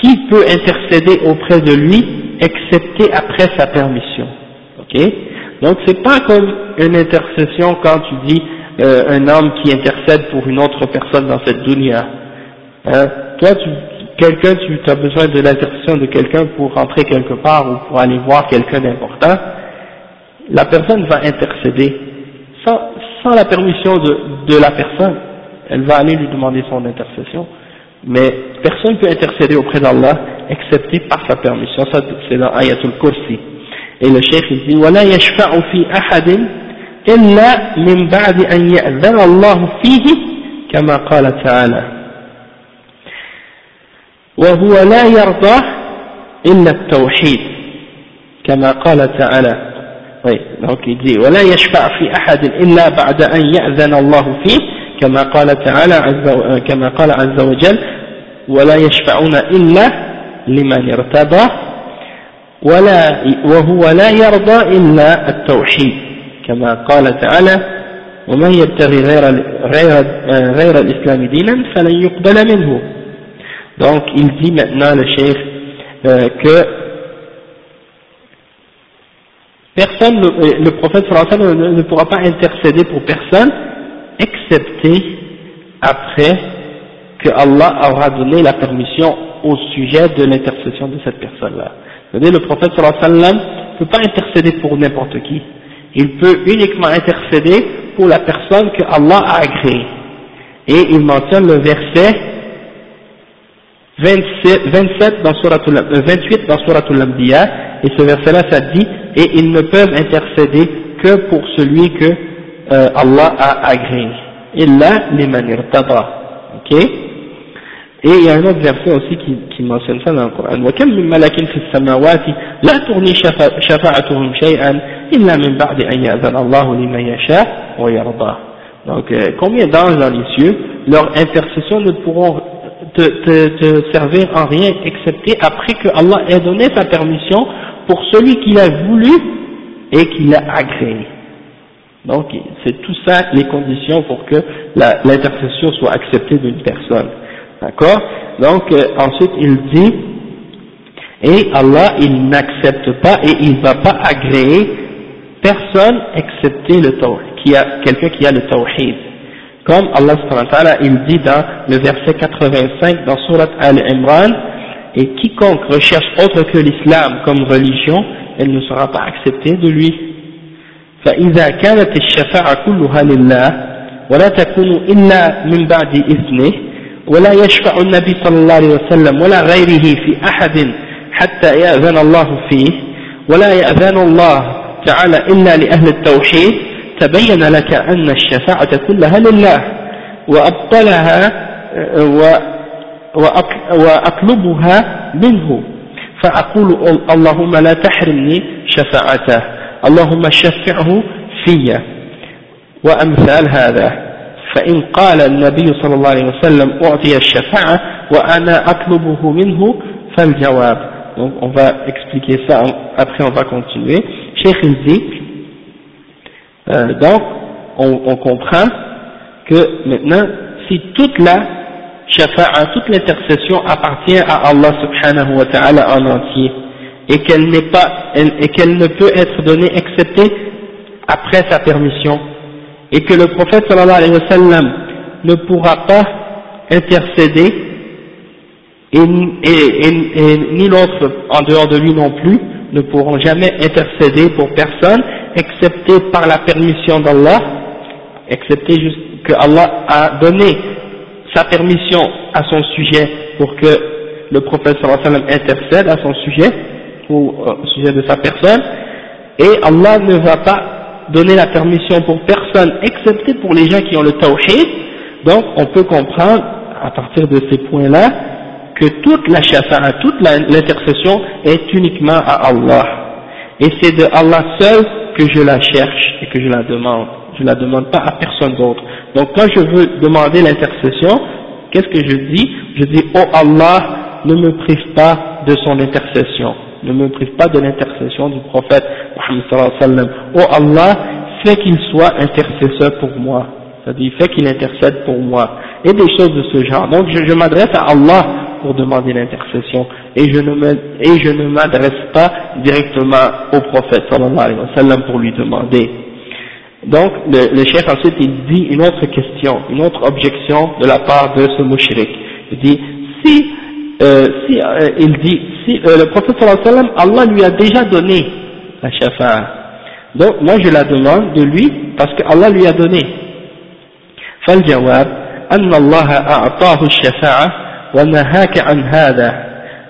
qui peut intercéder auprès de lui excepté après sa permission ok donc c'est pas comme une intercession quand tu dis euh, un homme qui intercède pour une autre personne dans cette dunya hein? toi tu quelqu'un tu as besoin de l'intercession de quelqu'un pour rentrer quelque part ou pour aller voir quelqu'un d'important la personne va intercéder sans, sans la permission de, de la personne elle va aller lui demander son intercession mais personne ne peut intercéder auprès d'Allah excepté par sa permission ça c'est dans Ayatul Kursi et le chef il dit ولا يشفع في أحد إلا من بعد أن يأذن الله فيه كما قال تعالى وهو لا يرضى إلا التوحيد كما قال تعالى dit ولا يشفع في أحد إلا بعد أن يأذن الله فيه كما قال تعالى عز كما قال عز وجل ولا يشفعون إلا لمن ارتضى ولا وهو لا يرضى إلا التوحيد كما قال تعالى ومن يبتغي غير غير غير الإسلام دينا فلن يقبل منه. Donc il dit maintenant le chef euh, que personne le, le prophète sallallahu ne, ne pourra pas intercéder pour personne excepté après que Allah aura donné la permission au sujet de l'intercession de cette personne-là. Le prophète sallallahu ne peut pas intercéder pour n'importe qui. Il peut uniquement intercéder pour la personne que Allah a agréée. Et il mentionne le verset 27, 27 dans Suratul, 28 dans Suratul Anbiya, et ce verset-là, ça dit, et ils ne peuvent intercéder que pour celui que euh, Allah a agréé. Illa liman irtada. Ok Et il y a un autre verset aussi qui, qui mentionne ça dans le Coran. وَكَمْ مِنْ مَلَكٍ فِي السَّمَاوَاتِ لَا تُغْنِي شَفَاعَتُهُمْ شَيْئًا إِلَّا مِنْ بَعْدِ أَنْ يَأْذَنَ اللَّهُ لِمَنْ يَشَاءُ وَيَرْضَى Donc, euh, combien d'anges dans les cieux, leur intercession ne pourront te, te, servir en rien excepté après que Allah ait donné sa permission pour celui qu'il a voulu et qu'il a agréé. Donc, c'est tout ça les conditions pour que l'intercession soit acceptée d'une personne. D'accord? Donc, euh, ensuite, il dit, et Allah, il n'accepte pas et il ne va pas agréer personne excepté le tawhid, qui a, quelqu'un qui a le tawhid. Comme Allah subhanahu wa ta'ala, il dit dans le verset 85 dans Surat Al-Imran, et quiconque recherche autre que l'islam comme religion, elle ne sera pas acceptée de lui. فإذا كانت الشفاعة كلها لله ولا تكون إلا من بعد إذنه ولا يشفع النبي صلى الله عليه وسلم ولا غيره في أحد حتى يأذن الله فيه ولا يأذن الله تعالى إلا لأهل التوحيد تبين لك أن الشفاعة كلها لله وأبطلها وأطلبها منه. فأقول اللهم لا تحرمني شفاعته اللهم شفعه في وأمثال هذا فإن قال النبي صلى الله عليه وسلم أعطي الشفاعة وأنا أطلبه منه فالجواب. Donc on va expliquer ça après on va continuer. Cheikh il dit euh, donc on, comprend que maintenant si toute la shafa'a, toute l'intercession appartient à Allah subhanahu wa ta'ala en entier et qu'elle n'est pas et qu'elle ne peut être donnée excepté après sa permission et que le prophète sallallahu alayhi wa ne pourra pas intercéder et, et, et, ni l'autre en dehors de lui non plus ne pourront jamais intercéder pour personne, excepté par la permission d'Allah, excepté juste que Allah a donné sa permission à son sujet pour que le prophète sallam intercède à son sujet, ou euh, au sujet de sa personne, et Allah ne va pas donner la permission pour personne, excepté pour les gens qui ont le tawhid, donc on peut comprendre, à partir de ces points-là, que toute la shafa'a, toute l'intercession est uniquement à Allah. Et c'est de Allah seul que je la cherche et que je la demande. Je ne la demande pas à personne d'autre. Donc quand je veux demander l'intercession, qu'est-ce que je dis? Je dis, oh Allah, ne me prive pas de son intercession. Ne me prive pas de l'intercession du prophète sallam. Oh Allah, fais qu'il soit intercesseur pour moi. C'est-à-dire, fais qu'il intercède pour moi. Et des choses de ce genre. Donc je m'adresse à Allah pour demander l'intercession et je ne me, et je ne m'adresse pas directement au prophète sallallahu alayhi wa sallam pour lui demander. Donc le, le chef ensuite il dit une autre question, une autre objection de la part de ce mushrik. Il dit si, euh, si euh, il dit si euh, le prophète sallallahu alayhi wa sallam Allah lui a déjà donné la shafa'a. Donc moi je la demande de lui parce que Allah lui a donné. فالجواب أن الله أعطاه الشفاعة ونهاك عن هذا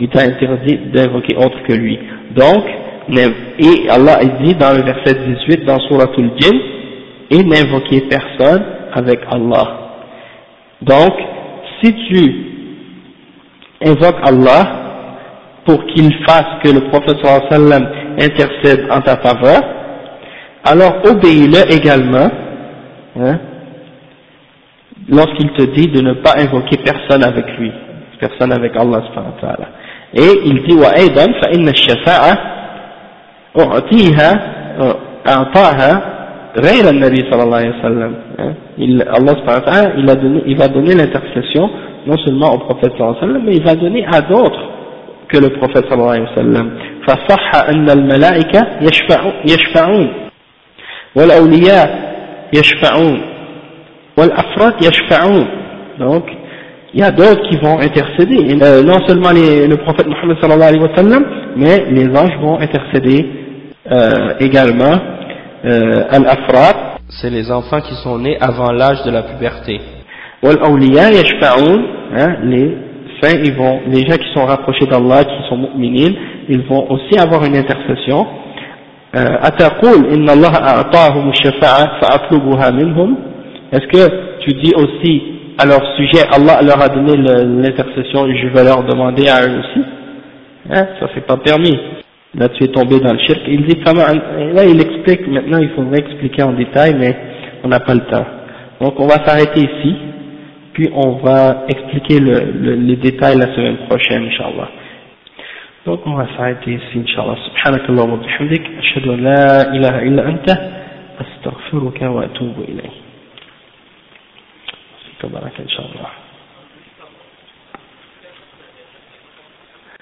il t'a interdit d'invoquer autre que lui. Donc, et Allah dit dans le verset 18 dans Suratul Jinn, et n'invoquez personne avec Allah. Donc, si tu invoques Allah pour qu'il fasse que le prophète sallam intercède en ta faveur, alors obéis-le également, hein, lorsqu'il te dit de ne pas invoquer personne avec lui, personne avec Allah subhanahu wa ta'ala. Et il dit وأيضا فإن الشفاعة أعطيها أعطاها غير النبي صلى الله عليه وسلم il, Allah subhanahu wa ta'ala il, a donné, il va donner l'intercession non seulement au prophète sallallahu alayhi wa sallam mais il va donner à d'autres que le prophète sallallahu alayhi wa sallam فصح أن الملائكة يشفعون والأولياء يشفعون والأفراد يشفعون donc il y a d'autres qui vont intercéder, euh, non seulement les, le prophète Mohammed sallallahu alayhi wa sallam, mais les anges vont intercéder euh, également euh, al-afrat, c'est les enfants qui sont nés avant l'âge de la puberté. Wal-awliya yashfa'un, hein, les saints, ils vont, les gens qui sont rapprochés d'Allah, qui sont mu'minin, ils vont aussi avoir une intercession. أتقول إن الله أعطاهم الشفاعة فأطلبها منهم Est-ce que tu dis aussi à leur sujet, Allah leur a donné l'intercession je vais leur demander à eux aussi. Hein, ça c'est pas permis. Là tu es tombé dans le shirk. Il dit, là il explique, maintenant il faudrait expliquer en détail, mais on n'a pas le temps. Donc on va s'arrêter ici, puis on va expliquer le, le, les détails la semaine prochaine, Inch'Allah. Donc on va s'arrêter ici, Inch'Allah. Subhanakallah wa bihamdik, illa anta, astaghfiruka wa تبارك إن شاء الله